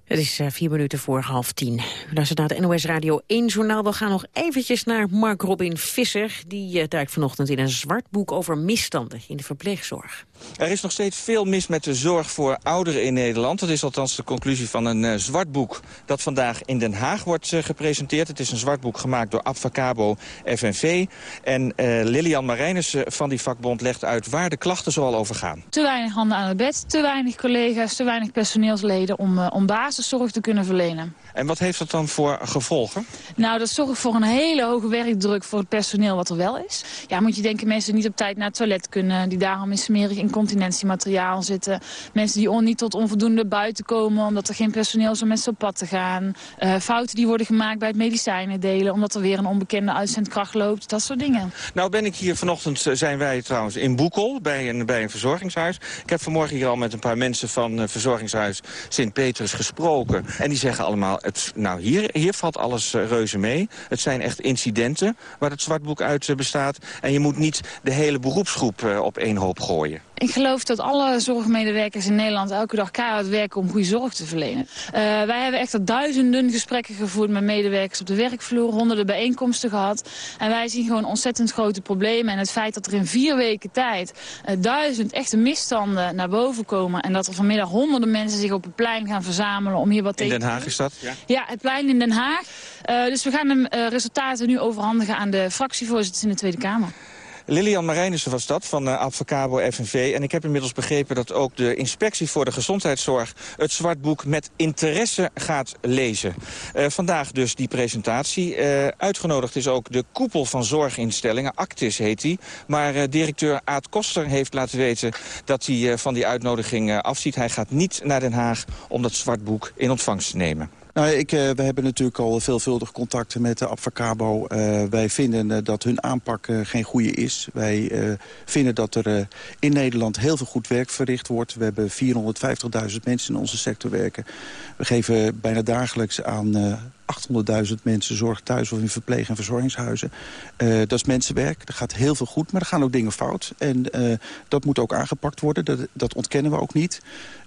Het is uh, vier minuten voor half tien. Luisteren naar het NOS Radio 1 journaal. We gaan nog eventjes naar Mark Robin Visser. Die uh, duikt vanochtend in een zwart boek over misstanden in de verpleegzorg. Er is nog steeds veel mis met de zorg voor ouderen in Nederland. Dat is althans de conclusie van een uh, zwart boek dat vandaag in Den Haag wordt uh, gepresenteerd. Het is een zwart boek gemaakt door Abfacabo FNV. En uh, Lilian Marijnissen van die vakbond legt uit waar de klachten zoal over gaan. Te weinig handen aan het bed, te weinig collega's, te weinig personeelsleden om, om basiszorg te kunnen verlenen. En wat heeft dat dan voor gevolgen? Nou, dat zorgt voor een hele hoge werkdruk voor het personeel wat er wel is. Ja, moet je denken, mensen niet op tijd naar het toilet kunnen... die daarom in smerig incontinentiemateriaal zitten. Mensen die on, niet tot onvoldoende buiten komen... omdat er geen personeel is om met op pad te gaan. Uh, fouten die worden gemaakt bij het medicijnen delen... omdat er weer een onbekende uitzendkracht loopt. Dat soort dingen. Nou ben ik hier vanochtend, zijn wij trouwens in Boekel... bij een, bij een verzorgingshuis. Ik heb vanmorgen hier al met een paar mensen van uh, verzorgingshuis Sint-Petrus gesproken. En die zeggen allemaal... Het, nou, hier, hier valt alles uh, reuze mee. Het zijn echt incidenten waar het zwartboek uit uh, bestaat. En je moet niet de hele beroepsgroep uh, op één hoop gooien. Ik geloof dat alle zorgmedewerkers in Nederland elke dag keihard werken om goede zorg te verlenen. Uh, wij hebben echt duizenden gesprekken gevoerd met medewerkers op de werkvloer, honderden bijeenkomsten gehad. En wij zien gewoon ontzettend grote problemen. En het feit dat er in vier weken tijd uh, duizend echte misstanden naar boven komen. En dat er vanmiddag honderden mensen zich op het plein gaan verzamelen om hier wat tegen te doen. In Den Haag is dat? Ja, ja het plein in Den Haag. Uh, dus we gaan de uh, resultaten nu overhandigen aan de fractievoorzitters in de Tweede Kamer. Lilian Marijnissen was dat, van uh, Advocabo FNV. En ik heb inmiddels begrepen dat ook de inspectie voor de gezondheidszorg... het zwartboek met interesse gaat lezen. Uh, vandaag dus die presentatie. Uh, uitgenodigd is ook de koepel van zorginstellingen, Actis heet die. Maar directeur Aad Koster heeft laten weten dat hij van die uitnodiging afziet. Hij gaat niet naar Den Haag om dat zwartboek in ontvangst te nemen. Nou, ik, uh, we hebben natuurlijk al veelvuldig contacten met de Abfacabo. Uh, wij vinden uh, dat hun aanpak geen goede is. Wij vinden dat er in Nederland heel veel goed werk verricht wordt. We hebben 450.000 mensen in onze sector werken. We geven bijna dagelijks aan 800.000 mensen zorg thuis of in verpleeg- en verzorgingshuizen. Dat is mensenwerk, er gaat heel veel goed, maar er gaan ook dingen fout. En dat moet ook aangepakt worden, dat, dat ontkennen we ook niet.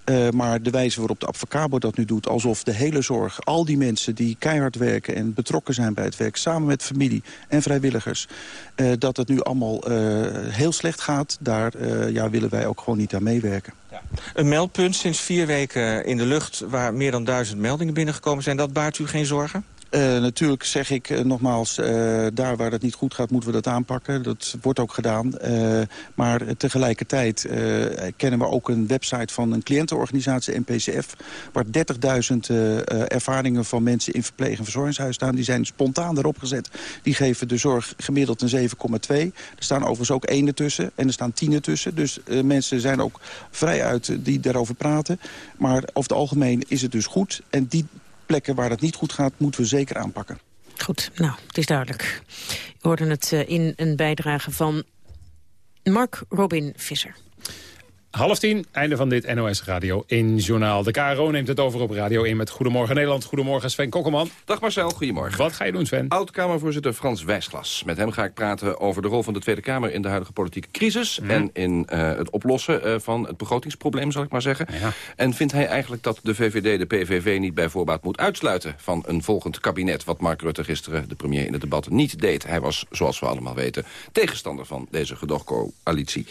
Uh, maar de wijze waarop de Advocabo dat nu doet... alsof de hele zorg, al die mensen die keihard werken... en betrokken zijn bij het werk, samen met familie en vrijwilligers... Uh, dat het nu allemaal uh, heel slecht gaat, daar ja, willen wij ook gewoon niet aan meewerken. Ja. Een meldpunt sinds vier weken in de lucht... waar meer dan duizend meldingen binnengekomen zijn. Dat baart u geen zorgen? Uh, natuurlijk zeg ik uh, nogmaals, uh, daar waar het niet goed gaat moeten we dat aanpakken. Dat wordt ook gedaan. maar tegelijkertijd kennen we ook een website van een cliëntenorganisatie, NPCF... waar 30.000 ervaringen van mensen in verpleeg- en verzorgingshuis staan. Die zijn spontaan erop gezet. Die geven de zorg gemiddeld een 7,2. Er staan overigens ook 1 ertussen en er staan 10 ertussen. Dus mensen zijn ook vrij uit die daarover praten. Maar over het algemeen is het dus goed. En die plekken waar het niet goed gaat, moeten we zeker aanpakken. Goed, nou, het is duidelijk. We hoorden het uh, in een bijdrage van Mark Robin Visser. Half tien, einde van dit NOS Radio 1 journaal. De KRO neemt het over op Radio 1 met Goedemorgen Nederland. Goedemorgen Sven Kokkelman. Dag Marcel, goedemorgen. Wat ga je doen Sven? Oud-Kamervoorzitter Frans Wijsglas. Met hem ga ik praten over de rol van de Tweede Kamer in de huidige politieke crisis. Mhm. En in eh, het oplossen eh, van het begrotingsprobleem, zal ik maar zeggen. Ja. En vindt hij eigenlijk dat de VVD de PVV niet bij voorbaat moet uitsluiten van een volgend kabinet. Wat Mark Rutte gisteren, de premier in het debat, niet deed. Hij was, zoals we allemaal weten, tegenstander van deze gedoogcoalitie.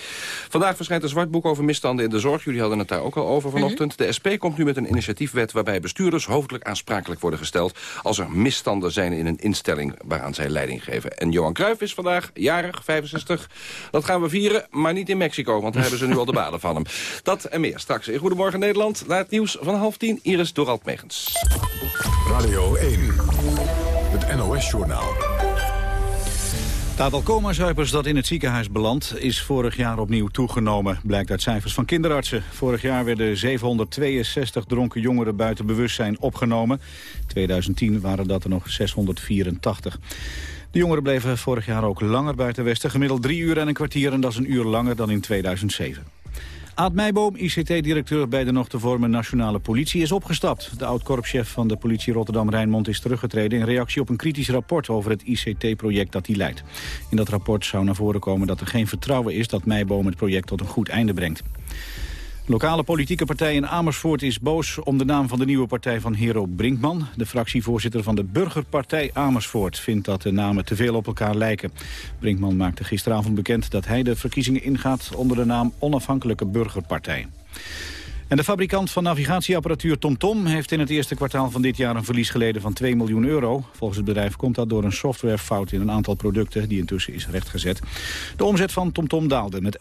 Vandaag verschijnt een zwart boek over misstanden in de zorg. Jullie hadden het daar ook al over vanochtend. De SP komt nu met een initiatiefwet waarbij bestuurders hoofdelijk aansprakelijk worden gesteld als er misstanden zijn in een instelling waaraan zij leiding geven. En Johan Cruijff is vandaag jarig, 65. Dat gaan we vieren, maar niet in Mexico, want daar hebben ze nu al de baden van hem. Dat en meer straks in Goedemorgen Nederland. Na het nieuws van half tien, Iris Dorald Megens. Radio 1, het NOS-journaal. Het aantal coma-zuipers dat in het ziekenhuis belandt is vorig jaar opnieuw toegenomen, blijkt uit cijfers van kinderartsen. Vorig jaar werden 762 dronken jongeren buiten bewustzijn opgenomen. In 2010 waren dat er nog 684. De jongeren bleven vorig jaar ook langer buiten Westen, gemiddeld drie uur en een kwartier en dat is een uur langer dan in 2007. Aad Meijboom, ICT-directeur bij de nog te vormen nationale politie, is opgestapt. De oud-korpschef van de politie Rotterdam-Rijnmond is teruggetreden... in reactie op een kritisch rapport over het ICT-project dat hij leidt. In dat rapport zou naar voren komen dat er geen vertrouwen is... dat Meijboom het project tot een goed einde brengt. Lokale politieke partij in Amersfoort is boos om de naam van de nieuwe partij van Hero Brinkman. De fractievoorzitter van de Burgerpartij Amersfoort vindt dat de namen te veel op elkaar lijken. Brinkman maakte gisteravond bekend dat hij de verkiezingen ingaat onder de naam Onafhankelijke Burgerpartij. En de fabrikant van navigatieapparatuur TomTom heeft in het eerste kwartaal van dit jaar een verlies geleden van 2 miljoen euro. Volgens het bedrijf komt dat door een softwarefout in een aantal producten die intussen is rechtgezet. De omzet van TomTom daalde met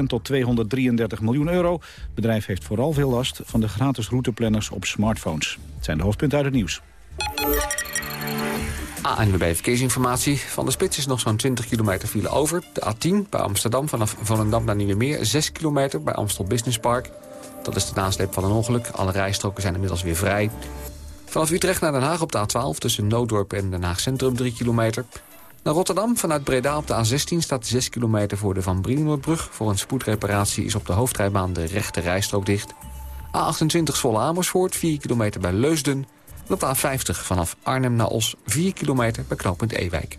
11% tot 233 miljoen euro. Het bedrijf heeft vooral veel last van de gratis routeplanners op smartphones. Het zijn de hoofdpunten uit het nieuws. ANWB Verkeersinformatie. Van de spits is nog zo'n 20 kilometer file over. De A10 bij Amsterdam vanaf Volendam naar Nieuwemeer. 6 kilometer bij Amstel Business Park. Dat is de nasleep van een ongeluk. Alle rijstroken zijn inmiddels weer vrij. Vanaf Utrecht naar Den Haag op de A12 tussen Nooddorp en Den Haag Centrum 3 kilometer. Naar Rotterdam vanuit Breda op de A16 staat 6 kilometer voor de Van Brienenoordbrug. Voor een spoedreparatie is op de hoofdrijbaan de rechte rijstrook dicht. A28 Zwolle Amersfoort 4 kilometer bij Leusden. En op de A50 vanaf Arnhem naar Os 4 kilometer bij knooppunt Ewijk.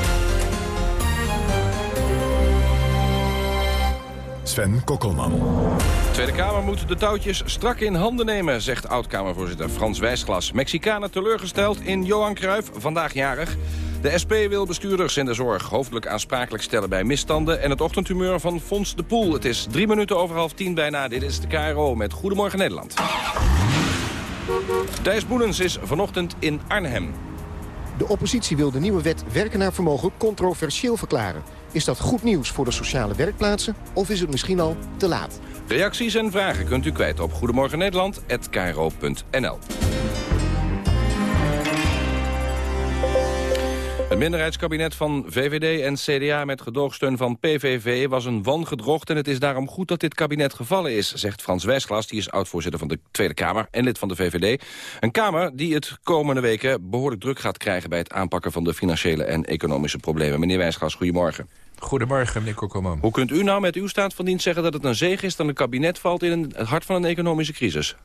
Sven Kokkelman. De Tweede Kamer moet de touwtjes strak in handen nemen, zegt oud-Kamervoorzitter Frans Wijsglas. Mexicanen teleurgesteld in Johan Cruijff, vandaag jarig. De SP wil bestuurders in de zorg hoofdelijk aansprakelijk stellen bij misstanden... en het ochtendhumeur van Fons de Poel. Het is drie minuten over half tien bijna. Dit is de KRO met Goedemorgen Nederland. Thijs Boelens is vanochtend in Arnhem. De oppositie wil de nieuwe wet werken naar vermogen controversieel verklaren. Is dat goed nieuws voor de sociale werkplaatsen of is het misschien al te laat? Reacties en vragen kunt u kwijt op Goedemorgen minderheidskabinet van VVD en CDA met gedoogsteun van PVV was een wangedrocht... en het is daarom goed dat dit kabinet gevallen is, zegt Frans Wijsglas... die is oud-voorzitter van de Tweede Kamer en lid van de VVD. Een Kamer die het komende weken behoorlijk druk gaat krijgen... bij het aanpakken van de financiële en economische problemen. Meneer Wijsglas, goedemorgen. Goedemorgen, meneer Kokkelman. Hoe kunt u nou met uw staat van dienst zeggen dat het een zege is... dat een kabinet valt in het hart van een economische crisis?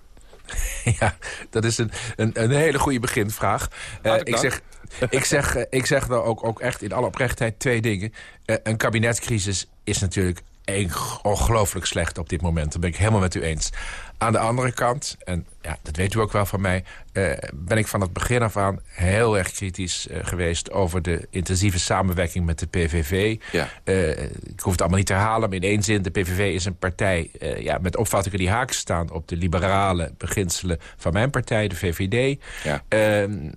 Ja, dat is een, een, een hele goede beginvraag. Uh, ik, zeg, ik, zeg, uh, ik zeg wel ook, ook echt in alle oprechtheid twee dingen. Uh, een kabinetscrisis is natuurlijk ongelooflijk slecht op dit moment. Dat ben ik helemaal met u eens. Aan de andere kant, en ja, dat weet u ook wel van mij... Uh, ben ik van het begin af aan heel erg kritisch uh, geweest... over de intensieve samenwerking met de PVV. Ja. Uh, ik hoef het allemaal niet te herhalen, maar in één zin... de PVV is een partij ja, met opvattingen die haak staan... op de liberale beginselen van mijn partij, de VVD. Ja. Ehm,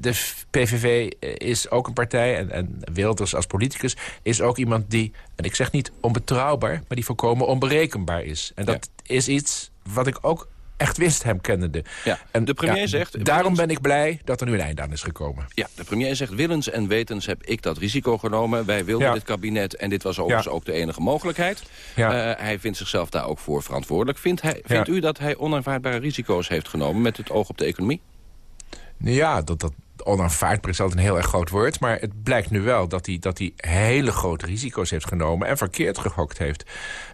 de PVV is ook een partij, en, en Wilders als politicus... is ook iemand die, en ik zeg niet onbetrouwbaar... maar die volkomen onberekenbaar is. En dat ja. is iets wat ik ook echt wist, hem kennende. Ja, en de premier zegt... Daarom ben ik blij dat er nu een einde aan is gekomen. Ja, de premier zegt, willens en wetens heb ik dat risico genomen. Wij wilden dit kabinet en dit was overigens ook de enige mogelijkheid. Uh, hij vindt zichzelf daar ook voor verantwoordelijk. Vindt, hij, vindt u dat hij onaanvaardbare risico's heeft genomen met het oog op de economie? Ja, dat, dat onaanvaardbaar is altijd een heel erg groot woord. Maar het blijkt nu wel dat hij, dat hij hele grote risico's heeft genomen... en verkeerd gehokt heeft.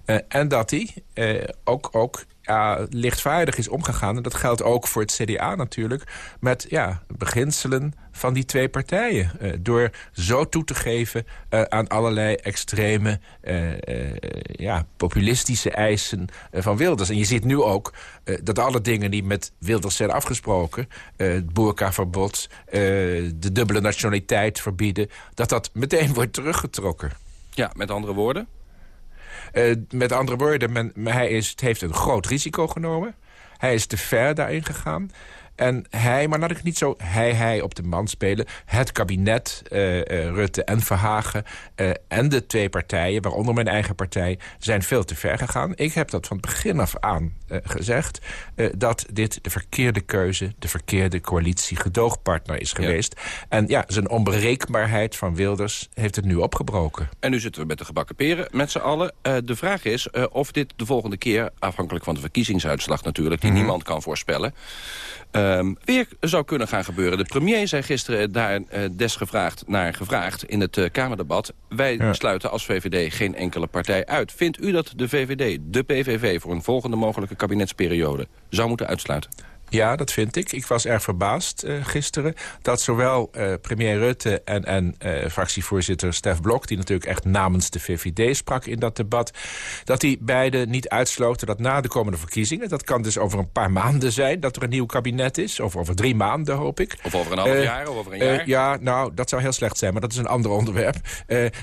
Uh, en dat hij uh, ook, ook ja, lichtvaardig is omgegaan. En dat geldt ook voor het CDA natuurlijk. Met ja, beginselen van die twee partijen. Uh, door zo toe te geven uh, aan allerlei extreme, uh, ja, populistische eisen van Wilders. En je ziet nu ook dat alle dingen die met Wilders zijn afgesproken... het boerkaverbod, de dubbele nationaliteit verbieden... dat dat meteen wordt teruggetrokken. Ja, met andere woorden? Uh, met andere woorden, men, hij is, heeft een groot risico genomen. Hij is te ver daarin gegaan. En hij, maar laat ik niet zo hij, hij op de man spelen. Het kabinet, uh, uh, Rutte en Verhagen uh, en de twee partijen... waaronder mijn eigen partij, zijn veel te ver gegaan. Ik heb dat van het begin af aan gezegd... dat dit de verkeerde keuze, de verkeerde coalitie-gedoogpartner is geweest. En ja, zijn onberekenbaarheid van Wilders heeft het nu opgebroken. En nu zitten we met de gebakken peren met z'n allen. de vraag is of dit de volgende keer, afhankelijk van de verkiezingsuitslag natuurlijk... die mm -hmm. niemand kan voorspellen... Um, weer zou kunnen gaan gebeuren. De premier zei gisteren daar uh, desgevraagd naar gevraagd in het uh, Kamerdebat. Wij ja. sluiten als VVD geen enkele partij uit. Vindt u dat de VVD, de PVV, voor een volgende mogelijke kabinetsperiode zou moeten uitsluiten? Ja, dat vind ik. Ik was erg verbaasd uh, gisteren dat zowel uh, premier Rutte en, en uh, fractievoorzitter Stef Blok... die natuurlijk echt namens de VVD sprak in dat debat... dat die beiden niet uitsloten dat na de komende verkiezingen... dat kan dus over een paar maanden zijn dat er een nieuw kabinet is. Of over drie maanden, hoop ik. Of over een half jaar, of over een jaar. ja, nou, dat zou heel slecht zijn, maar dat is een ander onderwerp.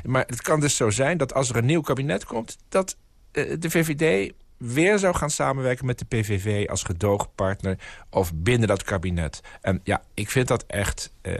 maar het kan dus zo zijn dat als er een nieuw kabinet komt... dat de VVD weer zou gaan samenwerken met de PVV als gedoogpartner of binnen dat kabinet. En ja, ik vind dat echt uh,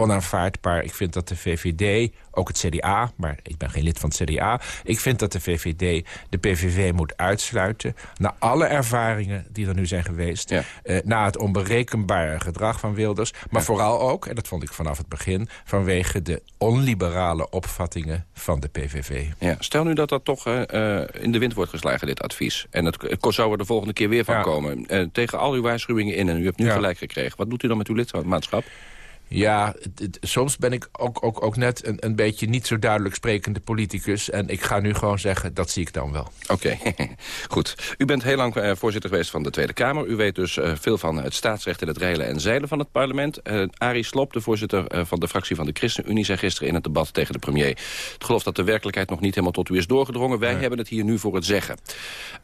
onaanvaardbaar. Ik vind dat de VVD, ook het CDA, maar ik ben geen lid van het CDA... ik vind dat de VVD de PVV moet uitsluiten... na alle ervaringen die er nu zijn geweest... Ja. Uh, na het onberekenbare gedrag van Wilders... maar ja. vooral ook, en dat vond ik vanaf het begin... vanwege de onliberale opvattingen van de PVV. Ja, stel nu dat dat toch uh, in de wind wordt geslagen, dit advies... en het, het zou er de volgende keer weer van ja. komen... tegen al uw waarschuwingen in en u hebt nu gelijk gekregen... wat doet u dan met uw lidmaatschap? Ja, het, het, soms ben ik ook, ook, ook net een, een beetje niet zo duidelijk sprekende politicus. En ik ga nu gewoon zeggen, dat zie ik dan wel. Oké, okay. goed. U bent heel lang uh, voorzitter geweest van de Tweede Kamer. U weet dus uh, veel van het staatsrecht en het reilen en zeilen van het parlement. Uh, Arie Slob, de voorzitter van de fractie van de ChristenUnie... zei gisteren in het debat tegen de premier... het geloof dat de werkelijkheid nog niet helemaal tot u is doorgedrongen. Wij nee. hebben het hier nu voor het zeggen.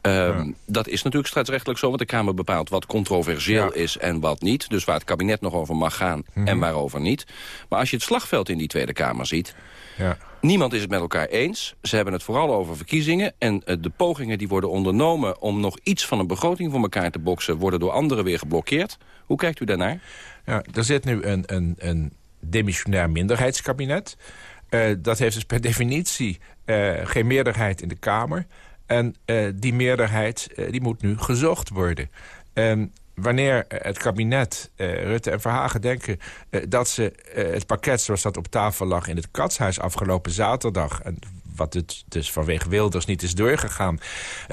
Ja. Dat is natuurlijk staatsrechtelijk zo, want de Kamer bepaalt wat controversieel ja. is en wat niet. Dus waar het kabinet nog over mag gaan mm -hmm. en waar over niet. Maar als je het slagveld in die Tweede Kamer ziet... Ja. Niemand is het met elkaar eens. Ze hebben het vooral over verkiezingen. En uh, de pogingen die worden ondernomen om nog iets van een begroting voor elkaar te boksen... worden door anderen weer geblokkeerd. Hoe kijkt u daarnaar? Ja, er zit nu een, een, een demissionair minderheidskabinet. Uh, dat heeft dus per definitie uh, geen meerderheid in de Kamer. En die meerderheid die moet nu gezocht worden. Wanneer het kabinet, uh, Rutte en Verhagen denken... Uh, dat ze uh, het pakket zoals dat op tafel lag in het katshuis afgelopen zaterdag... en wat het dus vanwege Wilders niet is doorgegaan...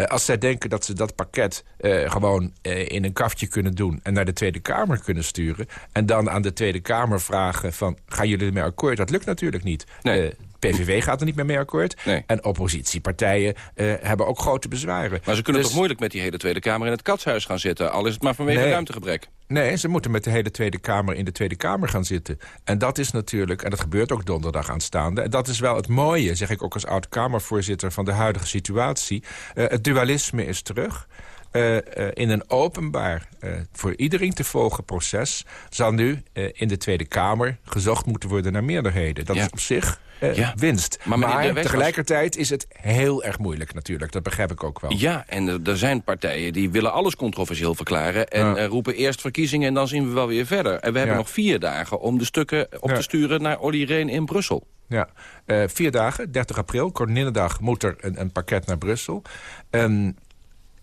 als zij denken dat ze dat pakket gewoon in een kaftje kunnen doen... en naar de Tweede Kamer kunnen sturen... en dan aan de Tweede Kamer vragen van... gaan jullie ermee akkoord? Dat lukt natuurlijk niet. Nee. PVV gaat er niet meer mee akkoord. Nee. En oppositiepartijen uh, hebben ook grote bezwaren. Maar ze kunnen dus... toch moeilijk met die hele Tweede Kamer in het katshuis gaan zitten... al is het maar vanwege nee. ruimtegebrek. Nee, ze moeten met de hele Tweede Kamer in de Tweede Kamer gaan zitten. En dat is natuurlijk, en dat gebeurt ook donderdag aanstaande... en dat is wel het mooie, zeg ik ook als oud-Kamervoorzitter... van de huidige situatie. Uh, het dualisme is terug... Uh, uh, in een openbaar, uh, voor iedereen te volgen proces... zal nu in de Tweede Kamer gezocht moeten worden naar meerderheden. Dat ja. is op zich ja. winst. Maar, maar tegelijkertijd is het heel erg moeilijk natuurlijk. Dat begrijp ik ook wel. Ja, en er zijn partijen die willen alles controversieel verklaren... en ja. roepen eerst verkiezingen en dan zien we wel weer verder. En we hebben nog vier dagen om de stukken op te sturen naar Olly Reen in Brussel. Ja, uh, vier dagen, 30 april, Koninginnedag, moet er een, een pakket naar Brussel. Um,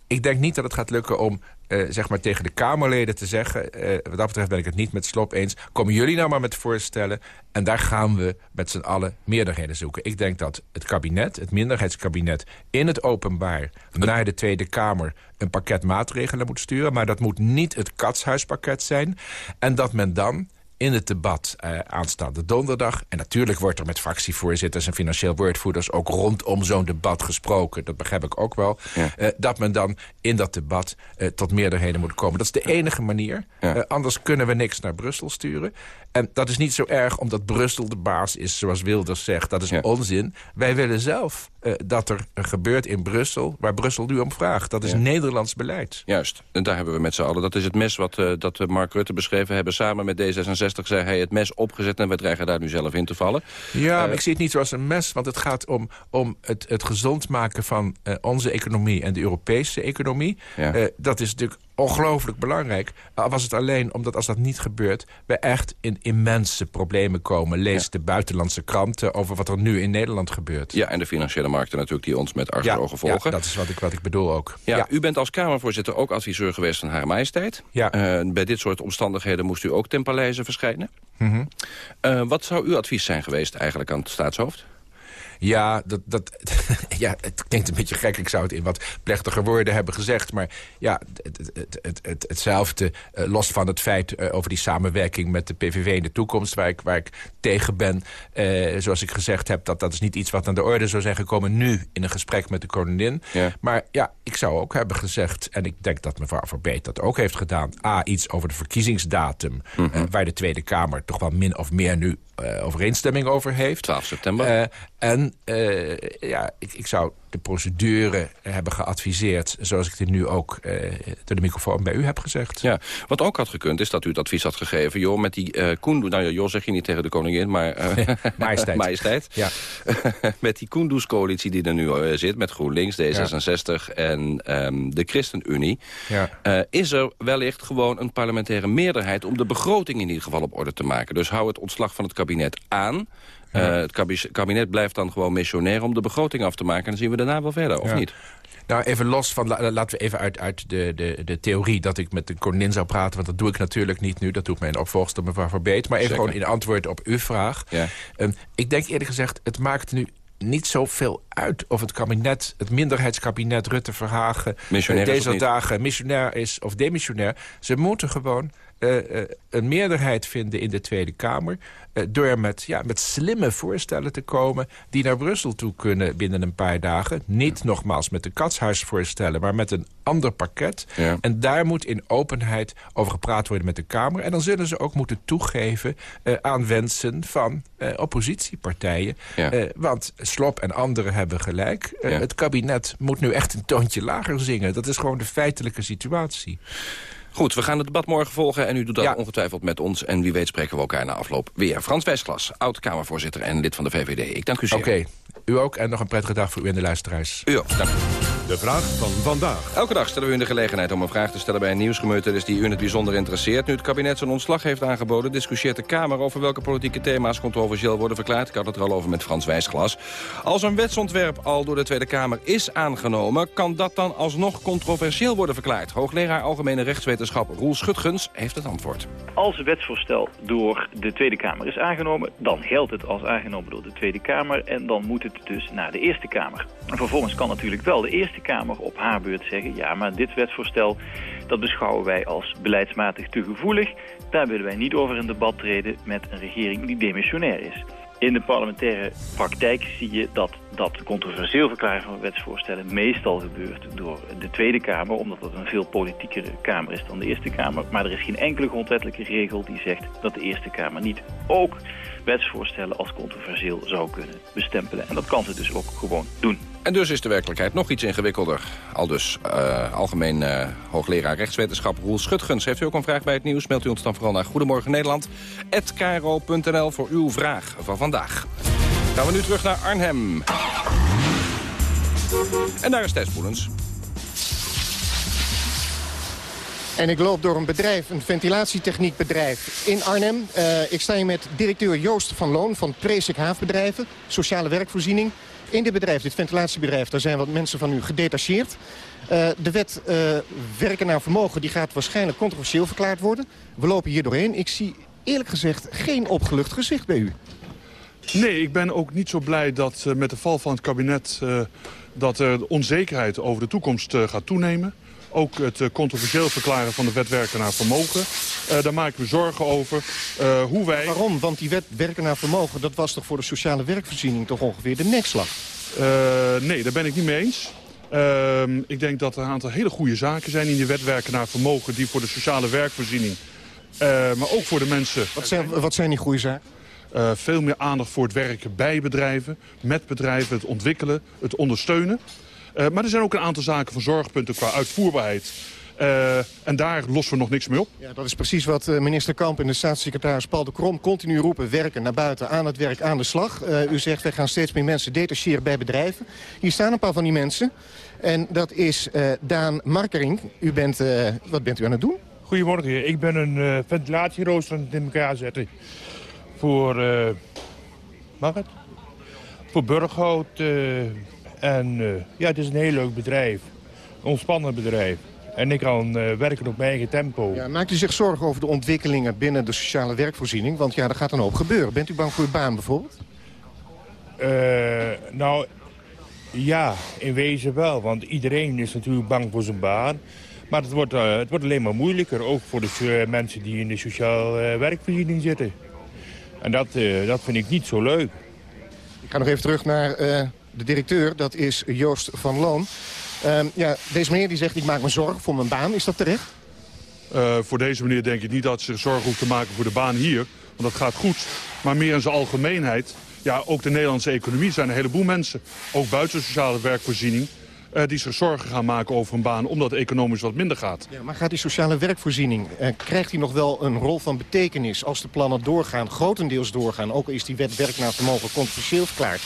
ik denk niet dat het gaat lukken om eh, zeg maar tegen de Kamerleden te zeggen... Uh, wat dat betreft ben ik het niet met Slop eens... komen jullie nou maar met voorstellen... en daar gaan we met z'n allen meerderheden zoeken. Ik denk dat het kabinet, het minderheidskabinet... in het openbaar naar de Tweede Kamer een pakket maatregelen moet sturen... maar dat moet niet het katshuispakket zijn. En dat men dan in het debat uh, aanstaande donderdag. En natuurlijk wordt er met fractievoorzitters en financieel woordvoerders... ook rondom zo'n debat gesproken, dat begrijp ik ook wel... Uh, dat men dan in dat debat uh, tot meerderheden moet komen. Dat is de enige manier. anders kunnen we niks naar Brussel sturen. En dat is niet zo erg omdat Brussel de baas is, zoals Wilders zegt. Dat is ja. onzin. Wij willen zelf uh, dat er gebeurt in Brussel, waar Brussel nu om vraagt. Dat is ja. Nederlands beleid. Juist, en daar hebben we met z'n allen. Dat is het mes wat uh, dat Mark Rutte beschreven hebben. Samen met D66 zei hij het mes opgezet en we dreigen daar nu zelf in te vallen. Ja, uh, maar ik zie het niet zoals een mes, want het gaat om, om het, het gezond maken van onze economie en de Europese economie. Ja. dat is natuurlijk ongelooflijk belangrijk. Al was het alleen omdat als dat niet gebeurt... we echt in immense problemen komen. Lees ja. de buitenlandse kranten over wat er nu in Nederland gebeurt. Ja, en de financiële markten natuurlijk die ons met argusogen ja, volgen. Ja, dat is wat ik, wat ik bedoel ook. Ja, ja, U bent als Kamervoorzitter ook adviseur geweest van Haar Majesteit. Ja. Uh, bij dit soort omstandigheden moest u ook ten paleize verschijnen. Mm -hmm. uh, wat zou uw advies zijn geweest eigenlijk aan het staatshoofd? Ja, dat, dat, ja, het klinkt een beetje gek. Ik zou het in wat plechtiger woorden hebben gezegd. Maar ja, het, het, het, het, hetzelfde, uh, los van het feit uh, over die samenwerking met de PVV in de toekomst... waar ik, waar ik tegen ben, uh, zoals ik gezegd heb... Dat, dat is niet iets wat aan de orde zou zijn gekomen nu... in een gesprek met de koningin. Ja. Maar ja, ik zou ook hebben gezegd... en ik denk dat mevrouw Verbeet dat ook heeft gedaan... a, iets over de verkiezingsdatum... Mm -hmm. waar de Tweede Kamer toch wel min of meer nu overeenstemming over heeft. 12 september. Uh, en uh, ja, ik, ik, zou de procedure hebben geadviseerd... zoals ik dit nu ook door de microfoon bij u heb gezegd. Ja, wat ook had gekund is dat u het advies had gegeven... joh, met die uh, Koendoes... Nou ja, joh zeg je niet tegen de koningin, maar... majesteit. majesteit. Ja. met die Koendoes-coalitie die er nu zit... met GroenLinks, D66 ja. en um, de ChristenUnie... Ja. is er wellicht gewoon een parlementaire meerderheid... om de begroting in ieder geval op orde te maken. Dus hou het ontslag van het kabinet aan... Ja. Uh, het kabinet blijft dan gewoon missionair om de begroting af te maken. En dan zien we daarna wel verder, of ja. niet? Nou, even los van, la, laten we even uit, uit de, de, de theorie dat ik met de koningin zou praten. Want dat doe ik natuurlijk niet nu. Dat doet mijn opvolgster mevrouw Verbeet. Maar even Zeker. gewoon in antwoord op uw vraag. Ja. Um, ik denk eerlijk gezegd, het maakt nu niet zoveel uit of het kabinet, het minderheidskabinet Rutte Verhagen... Missionair uh, deze dagen missionair is of demissionair. Ze moeten gewoon een meerderheid vinden in de Tweede Kamer... Uh, door met, ja, met slimme voorstellen te komen... die naar Brussel toe kunnen binnen een paar dagen. Niet ja. nogmaals met de katshuisvoorstellen... maar met een ander pakket. Ja. En daar moet in openheid over gepraat worden met de Kamer. En dan zullen ze ook moeten toegeven uh, aan wensen van uh, oppositiepartijen. Ja. want Slop en anderen hebben gelijk. Het kabinet moet nu echt een toontje lager zingen. Dat is gewoon de feitelijke situatie. Goed, we gaan het debat morgen volgen en u doet dat ja. ongetwijfeld met ons. En wie weet spreken we elkaar na afloop weer. Frans Wijsglas, oud-Kamervoorzitter en lid van de VVD. Ik dank u zeer. Oké, okay. u ook en nog een prettige dag voor u en de luisteraars. U ook, dank u. De vraag van vandaag. Elke dag stellen we u de gelegenheid om een vraag te stellen bij een nieuwsgemeurtenis die u in het bijzonder interesseert. Nu het kabinet zijn ontslag heeft aangeboden, discussieert de Kamer over welke politieke thema's controversieel worden verklaard. Ik had het er al over met Frans Wijsglas. Als een wetsontwerp al door de Tweede Kamer is aangenomen, kan dat dan alsnog controversieel worden verklaard? Hoogleraar Algemene Rechtswetenschap Roel Schutgens heeft het antwoord. Als een wetsvoorstel door de Tweede Kamer is aangenomen, dan geldt het als aangenomen door de Tweede Kamer en dan moet het dus naar de Eerste Kamer. En vervolgens kan natuurlijk wel de Eerste Kamer op haar beurt zeggen... ja, maar dit wetsvoorstel dat beschouwen wij als beleidsmatig te gevoelig. Daar willen wij niet over in debat treden met een regering die demissionair is. In de parlementaire praktijk zie je dat dat controversieel verklaren van wetsvoorstellen meestal gebeurt door de Tweede Kamer, omdat dat een veel politiekere Kamer is dan de Eerste Kamer. Maar er is geen enkele grondwettelijke regel die zegt dat de Eerste Kamer niet ook wetsvoorstellen als controversieel zou kunnen bestempelen. En dat kan ze dus ook gewoon doen. En dus is de werkelijkheid nog iets ingewikkelder. Al dus uh, algemeen uh, hoogleraar rechtswetenschap Roel Schutgens. Heeft u ook een vraag bij het nieuws? Mailt u ons dan vooral naar Goedemorgen Nederland. voor uw vraag van vandaag. Gaan we nu terug naar Arnhem. En daar is Thijs Poelens. En ik loop door een bedrijf, een ventilatietechniekbedrijf in Arnhem. Uh, ik sta hier met directeur Joost van Loon van Presik Haafbedrijven, sociale werkvoorziening. In dit bedrijf, dit ventilatiebedrijf, daar zijn wat mensen van u gedetacheerd. Uh, de wet uh, werken naar vermogen die gaat waarschijnlijk controversieel verklaard worden. We lopen hier doorheen. Ik zie eerlijk gezegd geen opgelucht gezicht bij u. Nee, ik ben ook niet zo blij dat uh, met de val van het kabinet... dat er onzekerheid over de toekomst gaat toenemen. Ook het controversieel verklaren van de wet werken naar vermogen. daar maak ik me zorgen over hoe wij... Waarom? Want die wet werken naar vermogen... dat was toch voor de sociale werkvoorziening toch ongeveer de nekslag? nee, daar ben ik niet mee eens. Uh, ik denk dat er een aantal hele goede zaken zijn in die wet werken naar vermogen... die voor de sociale werkvoorziening, uh, maar ook voor de mensen... Wat zijn, wat zijn die goede zaken? Uh, veel meer aandacht voor het werken bij bedrijven, met bedrijven, het ontwikkelen, het ondersteunen. Uh, maar er zijn ook een aantal zaken van zorgpunten qua uitvoerbaarheid. Uh, en daar lossen we nog niks mee op. Ja, dat is precies wat minister Kamp en de staatssecretaris Paul de Krom continu roepen. Werken naar buiten, aan het werk, aan de slag. Uh, u zegt, wij gaan steeds meer mensen detacheren bij bedrijven. Hier staan een paar van die mensen. En dat is uh, Daan Markering. U bent, wat bent u aan het doen? Goedemorgen, ik ben een ventilatierooster aan het in elkaar zetten. Voor, mag het? Voor Burghout. En ja, het is een heel leuk bedrijf. Een ontspannen bedrijf. En ik kan uh, werken op mijn eigen tempo. Ja, maakt u zich zorgen over de ontwikkelingen binnen de sociale werkvoorziening? Want ja, er gaat een hoop gebeuren. Bent u bang voor uw baan bijvoorbeeld? Uh, nou, ja, in wezen wel. Want iedereen is natuurlijk bang voor zijn baan. Maar het wordt, uh, het wordt alleen maar moeilijker. Ook voor de mensen die in de sociale werkvoorziening zitten. En dat, dat vind ik niet zo leuk. Ik ga nog even terug naar de directeur. Dat is Joost van Loon. Uh, ja, deze meneer die zegt, ik maak me zorgen voor mijn baan. Is dat terecht? Uh, voor deze meneer denk ik niet dat ze zich zorgen hoeft te maken voor de baan hier. Want dat gaat goed. Maar meer in zijn algemeenheid. Ja, ook de Nederlandse economie zijn een heleboel mensen. Ook buiten sociale werkvoorziening. Uh, die zich zorgen gaan maken over een baan, omdat het economisch wat minder gaat. Ja, maar gaat die sociale werkvoorziening, uh, krijgt die nog wel een rol van betekenis... als de plannen doorgaan, grotendeels doorgaan... ook al is die wet werk naar vermogen controversieel verklaard...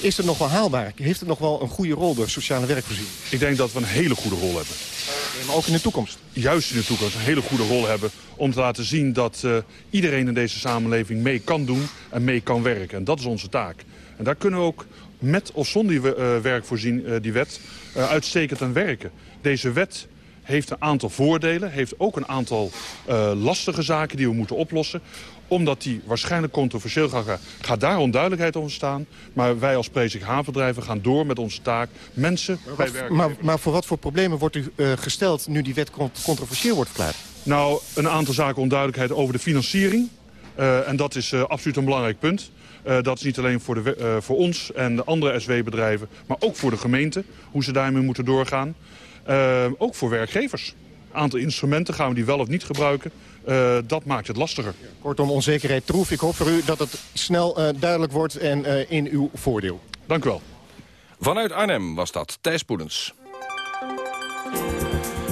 Is het nog wel haalbaar? Heeft het nog wel een goede rol door sociale werkvoorziening? Ik denk dat we een hele goede rol hebben. maar ook in de toekomst? Juist in de toekomst een hele goede rol hebben... om te laten zien dat uh, iedereen in deze samenleving mee kan doen en mee kan werken. En dat is onze taak. En daar kunnen we ook met of zonder die, uh, werkvoorzien, uh, die wet uitstekend aan werken. Deze wet heeft een aantal voordelen, heeft ook een aantal uh, lastige zaken die we moeten oplossen omdat die waarschijnlijk controversieel gaat gaan, gaat daar onduidelijkheid ontstaan. Maar wij als Prezik Havenbedrijven gaan door met onze taak. Mensen bij werk. Maar, maar, voor wat voor problemen wordt u uh, gesteld nu die wet controversieel wordt verklaard? Nou, een aantal zaken onduidelijkheid over de financiering. Uh, en dat is uh, absoluut een belangrijk punt. Uh, dat is niet alleen voor, de, uh, voor ons en de andere SW-bedrijven, maar ook voor de gemeente. Hoe ze daarmee moeten doorgaan. Uh, ook voor werkgevers. Een aantal instrumenten gaan we die wel of niet gebruiken. Uh, dat maakt het lastiger. Kortom, onzekerheid troef. Ik hoop voor u dat het snel uh, duidelijk wordt en uh, in uw voordeel. Dank u wel. Vanuit Arnhem was dat Thijs Poedens.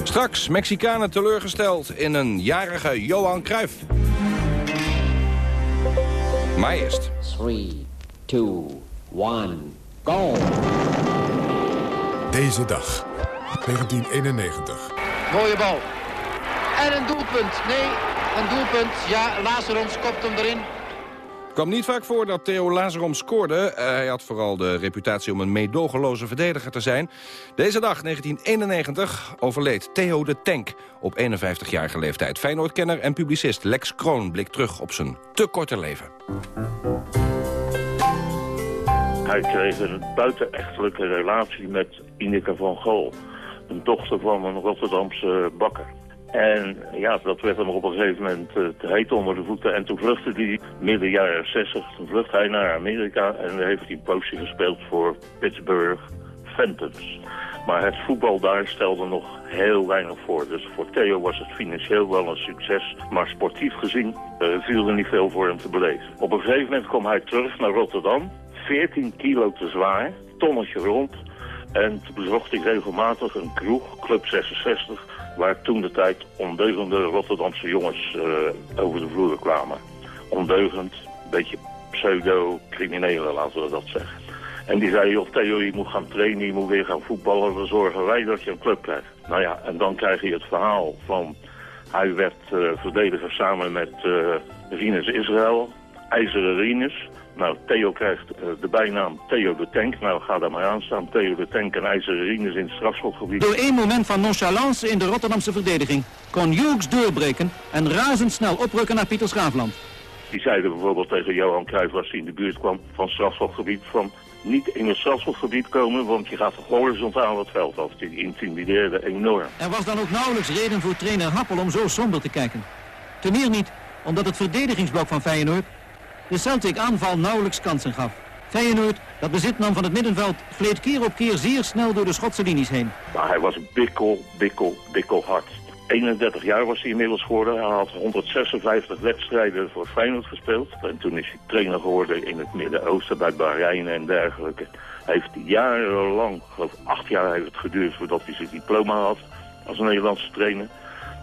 Straks Mexicanen teleurgesteld in een jarige Johan Cruijff. Maar eerst. 3, 2, 1, go! Deze dag, 1991. Mooie bal. En een doelpunt. Nee, een doelpunt. Ja, Lazaroms kopt hem erin. Het kwam niet vaak voor dat Theo Lazarom scoorde. Uh, hij had vooral de reputatie om een meedogenloze verdediger te zijn. Deze dag, 1991, overleed Theo de Tank op 51-jarige leeftijd. Feyenoordkenner en publicist Lex Kroon blikt terug op zijn te korte leven. Hij kreeg een buitenechtelijke relatie met Ineke van Gol. Een dochter van een Rotterdamse bakker. En ja, dat werd hem op een gegeven moment uh, te heet onder de voeten. En toen vluchtte hij midden jaren 60. Toen vluchtte hij naar Amerika en heeft hij een poosje gespeeld voor Pittsburgh Phantoms. Maar het voetbal daar stelde nog heel weinig voor. Dus voor Theo was het financieel wel een succes. Maar sportief gezien uh, viel er niet veel voor hem te beleven. Op een gegeven moment kwam hij terug naar Rotterdam. 14 kilo te zwaar, tonnetje rond. En toen bezocht ik regelmatig een kroeg, Club 66 waar toen de tijd ondeugende Rotterdamse jongens uh, over de vloer kwamen. Ondeugend, een beetje pseudo-criminelen, laten we dat zeggen. En die zei, joh Theo, je moet gaan trainen, je moet weer gaan voetballen, dan zorgen wij dat je een club krijgt. Nou ja, en dan krijg je het verhaal van Hij werd verdediger samen met Rinus Israël, IJzeren Rinus. Nou, Theo krijgt de bijnaam Theo de Tank. Nou, ga daar maar aan staan. Theo de Tank en IJzeren Rinus in het strafschopgebied. Door één moment van nonchalance in de Rotterdamse verdediging kon Hughes doorbreken en razendsnel oprukken naar Pieter Schaafland. Die zeiden bijvoorbeeld tegen Johan Cruijff als hij in de buurt kwam van strafschopgebied van niet in het strafschopgebied komen, want je gaat horizontaal het veld af. Die intimideerde enorm. Er was dan ook nauwelijks reden voor trainer Happel om zo somber te kijken. Ten meer niet, omdat het verdedigingsblok van Feyenoord de Celtic aanval nauwelijks kansen gaf. Feyenoord, dat bezit nam van het middenveld, gleed keer op keer zeer snel door de Schotse linies heen. Maar hij was bikkel, bikkel, bikkel hard. 31 jaar was hij inmiddels geworden. Hij had 156 wedstrijden voor Feyenoord gespeeld. En toen is hij trainer geworden in het Midden-Oosten bij Bahrein en dergelijke. Hij heeft jarenlang, geloof acht jaar heeft het geduurd voordat hij zijn diploma had als Nederlandse trainer.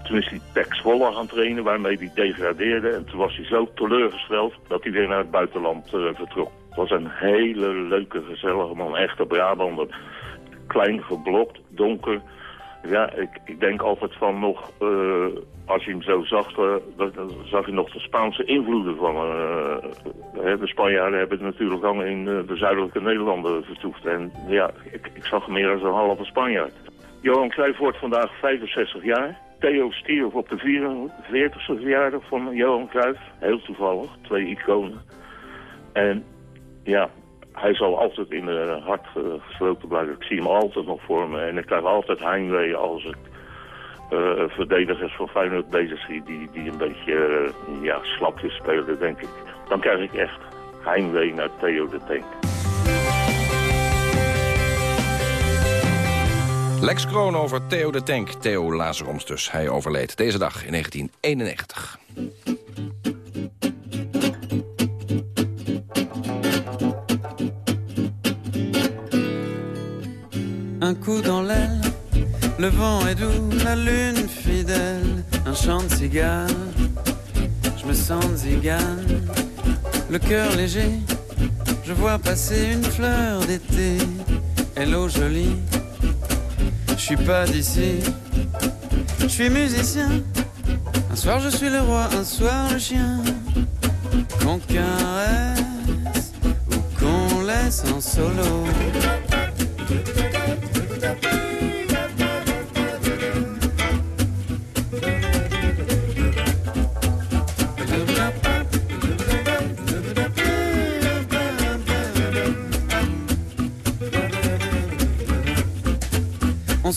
Toen is hij Pek Zwolle gaan trainen waarmee hij degradeerde. En toen was hij zo teleurgesteld dat hij weer naar het buitenland uh, vertrok. Het was een hele leuke, gezellige man. Echte Brabander. Klein, geblokt, donker. Ja, ik, ik denk altijd van nog, uh, als je hem zo zag, uh, dan zag je nog de Spaanse invloeden van. Uh, de Spanjaarden hebben natuurlijk lang in de zuidelijke Nederlanden vertoefd. En ja, ik, ik zag hem meer als een halve Spanjaard. Johan Cruijff wordt vandaag 65 jaar. Theo stierf op de 44ste verjaardag van Johan Cruijff. Heel toevallig, twee iconen. En ja, hij zal altijd in mijn hart uh, gesloten blijven. Ik zie hem altijd nog voor me. En ik krijg altijd heimwee als ik uh, verdedigers van Feyenoord bezig zie... die, die een beetje uh, ja, slapjes spelen, denk ik. Dan krijg ik echt heimwee naar Theo de Tank. Lex Kroon over Theo de Tank. Theo Lazaroms dus. Hij overleed deze dag in 1991. Un coup dans l'aile, le vent est doux, la lune fidèle, un chant de cigare. Je me sens zigane, le cœur léger, je vois passer une fleur d'été. Hello jolie, je suis pas d'ici, je suis musicien. Un soir je suis le roi, un soir le chien. Qu'on caresse ou qu'on laisse en solo.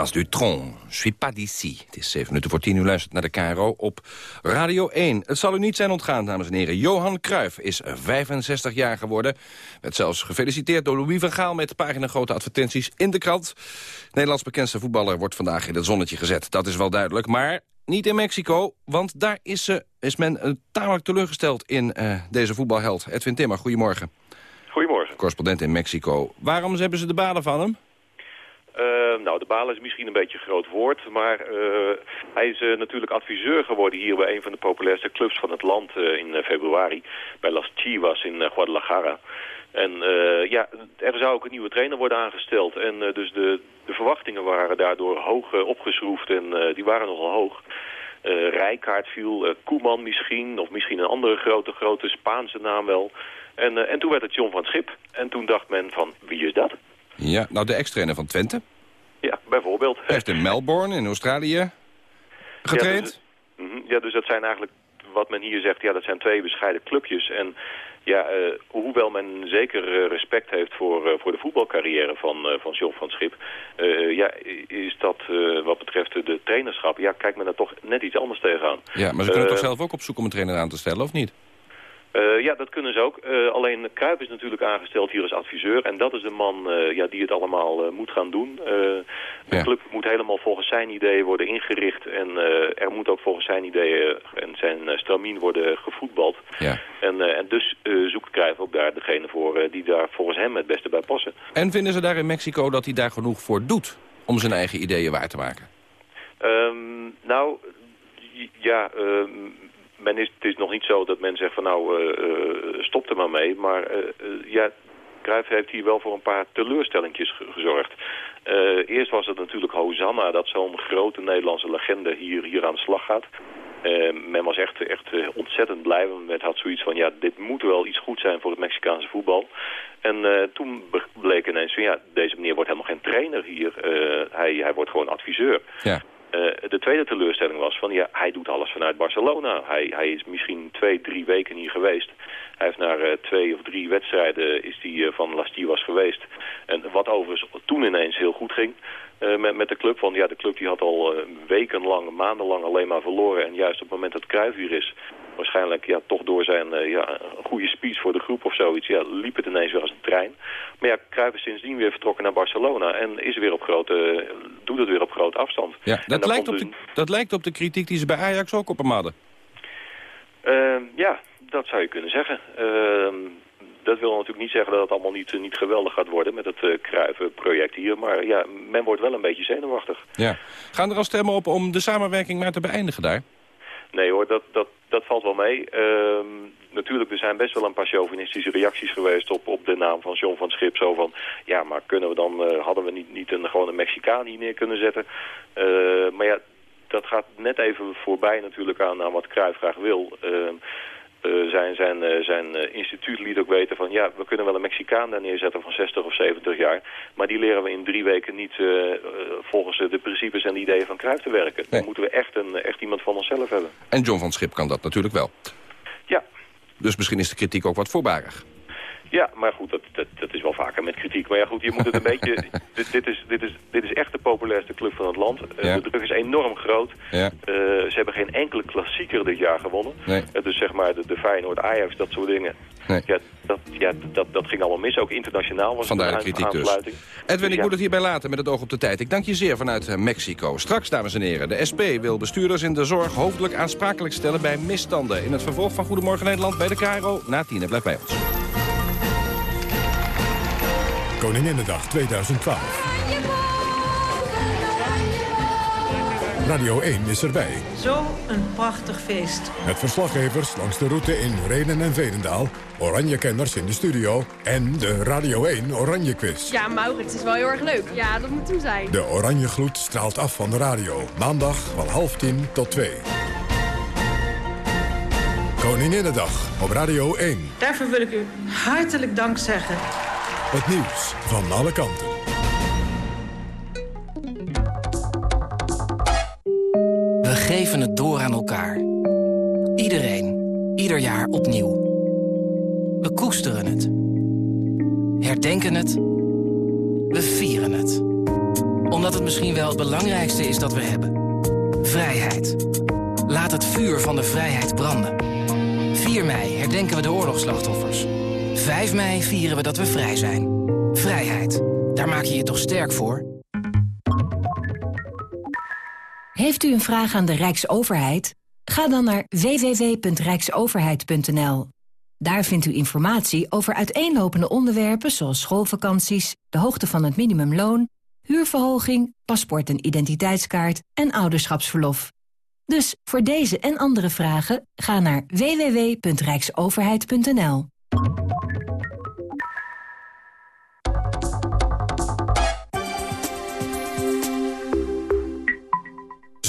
Thomas Dutron, Je suis pas d'ici. Het is 7 minuten voor 10 uur luistert naar de KRO op Radio 1. Het zal u niet zijn ontgaan, dames en heren. Johan Cruijff is 65 jaar geworden. Werd zelfs gefeliciteerd door Louis van Gaal... met pagina grote advertenties in de krant. Nederlands bekendste voetballer wordt vandaag in het zonnetje gezet. Dat is wel duidelijk, maar niet in Mexico. Want daar is, uh, is men uh, tamelijk teleurgesteld in uh, deze voetbalheld. Edwin Timmer, goedemorgen. Goedemorgen. Correspondent in Mexico. Waarom hebben ze de baden van hem? Uh, nou, de balen is misschien een beetje een groot woord, maar uh, hij is uh, natuurlijk adviseur geworden hier bij een van de populairste clubs van het land in februari, bij Las Chivas in Guadalajara. En ja, er zou ook een nieuwe trainer worden aangesteld en dus de, de verwachtingen waren daardoor hoog opgeschroefd en die waren nogal hoog. Rijkaard viel, Koeman misschien, of misschien een andere grote, grote Spaanse naam wel. En, en toen werd het John van Schip. En toen dacht men van, wie is dat? Ja, nou de ex-trainer van Twente. Ja, bijvoorbeeld. Hij heeft in Melbourne in Australië getraind. Ja dus, ja, dus dat zijn eigenlijk, wat men hier zegt, ja, dat zijn twee bescheiden clubjes. En ja, uh, hoewel men zeker respect heeft voor, uh, voor de voetbalcarrière van, uh, van John van Schip... ja, is dat wat betreft de trainerschap... ja, kijkt men er toch net iets anders tegenaan. Ja, maar ze kunnen toch zelf ook op zoek om een trainer aan te stellen, of niet? Uh, ja, dat kunnen ze ook. Uh, alleen Kruip is natuurlijk aangesteld hier als adviseur. En dat is de man uh, ja, die het allemaal moet gaan doen. de ja. club moet helemaal volgens zijn ideeën worden ingericht. En er moet ook volgens zijn ideeën en zijn stramien worden gevoetbald. Ja. En, en dus zoekt Kruip ook daar degene voor die daar volgens hem het beste bij passen. En vinden ze daar in Mexico dat hij daar genoeg voor doet om zijn eigen ideeën waar te maken? Um, nou, ja... Um, men is, het is nog niet zo dat men zegt van nou, uh, stop er maar mee. Maar uh, ja, Cruijff heeft hier wel voor een paar teleurstellingjes gezorgd. eerst was het natuurlijk Hosanna dat zo'n grote Nederlandse legende hier, hier aan de slag gaat. men was echt, echt ontzettend blij. Men had zoiets van, ja, dit moet wel iets goed zijn voor het Mexicaanse voetbal. En toen bleek ineens van, ja, deze meneer wordt helemaal geen trainer hier. hij, hij wordt gewoon adviseur. Ja. Uh, de tweede teleurstelling was van, ja, hij doet alles vanuit Barcelona. Hij, hij is misschien twee, drie weken hier geweest. Hij heeft naar uh, twee of drie wedstrijden is die, uh, van Las Chivas geweest. En wat overigens toen ineens heel goed ging met, met de club. Want ja, de club die had al wekenlang, maandenlang alleen maar verloren. En juist op het moment dat Cruijff hier is, waarschijnlijk ja, toch door zijn ja, een goede speech voor de groep of zoiets, ja, liep het ineens weer als een trein. Maar ja, Cruijff is sindsdien weer vertrokken naar Barcelona en is weer op grote, doet het weer op grote afstand. Ja, dat, lijkt op, de, dat lijkt op de kritiek die ze bij Ajax ook op hem hadden. Uh, ja, dat zou je kunnen zeggen. Uh, dat wil natuurlijk niet zeggen dat het allemaal niet, niet geweldig gaat worden met het uh, Kruiven-project hier. Maar ja, men wordt wel een beetje zenuwachtig. Ja. Gaan er al stemmen op om de samenwerking maar te beëindigen daar? Nee hoor, dat, dat, dat valt wel mee. Uh, natuurlijk, er zijn best wel een paar chauvinistische reacties geweest op, op de naam van John van Schip. Zo van, ja, maar kunnen we dan, uh, hadden we niet, niet een, gewoon een Mexicaan hier neer kunnen zetten? Uh, maar ja, dat gaat net even voorbij natuurlijk aan, wat Cruijff graag wil. Uh, zijn, zijn, uh, zijn uh, instituut liet ook weten van ja, we kunnen wel een Mexicaan daar neerzetten van 60 of 70 jaar. Maar die leren we in drie weken niet volgens de principes en de ideeën van Cruijff te werken. Nee. Dan moeten we echt, een, echt iemand van onszelf hebben. En John van Schip kan dat natuurlijk wel. Ja. Dus misschien is de kritiek ook wat voorbarig. Ja, maar goed, dat, dat, dat is wel vaker met kritiek. Maar ja goed, je moet het een beetje... Dit, dit, is, dit, is, dit is echt de populairste club van het land. Uh, ja. De druk is enorm groot. Ja. Uh, ze hebben geen enkele klassieker dit jaar gewonnen. Nee. Uh, dus zeg maar de, de Feyenoord, Ajax, dat soort dingen. Nee. Ja, dat, ja dat, dat ging allemaal mis. Ook internationaal was Vandaar de kritiek dus. Edwin, Dus ik ja. moet het hierbij laten met het oog op de tijd. Ik dank je zeer vanuit Mexico. Straks, dames en heren, de SP wil bestuurders in de zorg hoofdelijk aansprakelijk stellen bij misstanden. In het vervolg van Goedemorgen Nederland bij de KRO na tienen. Blijf bij ons. Koninginnedag 2012. Radio 1 is erbij. Zo een prachtig feest. Met verslaggevers langs de route in Renen en Veenendaal... Oranje-kenners in de studio en de Radio 1 Oranje Quiz. Ja, Maurits is wel heel erg leuk. Ja, dat moet hem zijn. De Oranje Gloed straalt af van de radio. Maandag van half tien tot twee. Koninginnedag op Radio 1. Daarvoor wil ik u hartelijk dank zeggen. Het nieuws van alle kanten. We geven het door aan elkaar. Iedereen, ieder jaar opnieuw. We koesteren het. Herdenken het. We vieren het. Omdat het misschien wel het belangrijkste is dat we hebben. Vrijheid. Laat het vuur van de vrijheid branden. 4 mei herdenken we de oorlogsslachtoffers. 5 mei vieren we dat we vrij zijn. Vrijheid. Daar maak je je toch sterk voor? Heeft u een vraag aan de Rijksoverheid? Ga dan naar www.rijksoverheid.nl. Daar vindt u informatie over uiteenlopende onderwerpen zoals schoolvakanties, de hoogte van het minimumloon, huurverhoging, paspoort en identiteitskaart en ouderschapsverlof. Dus voor deze en andere vragen ga naar www.rijksoverheid.nl.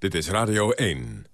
Dit is Radio 1.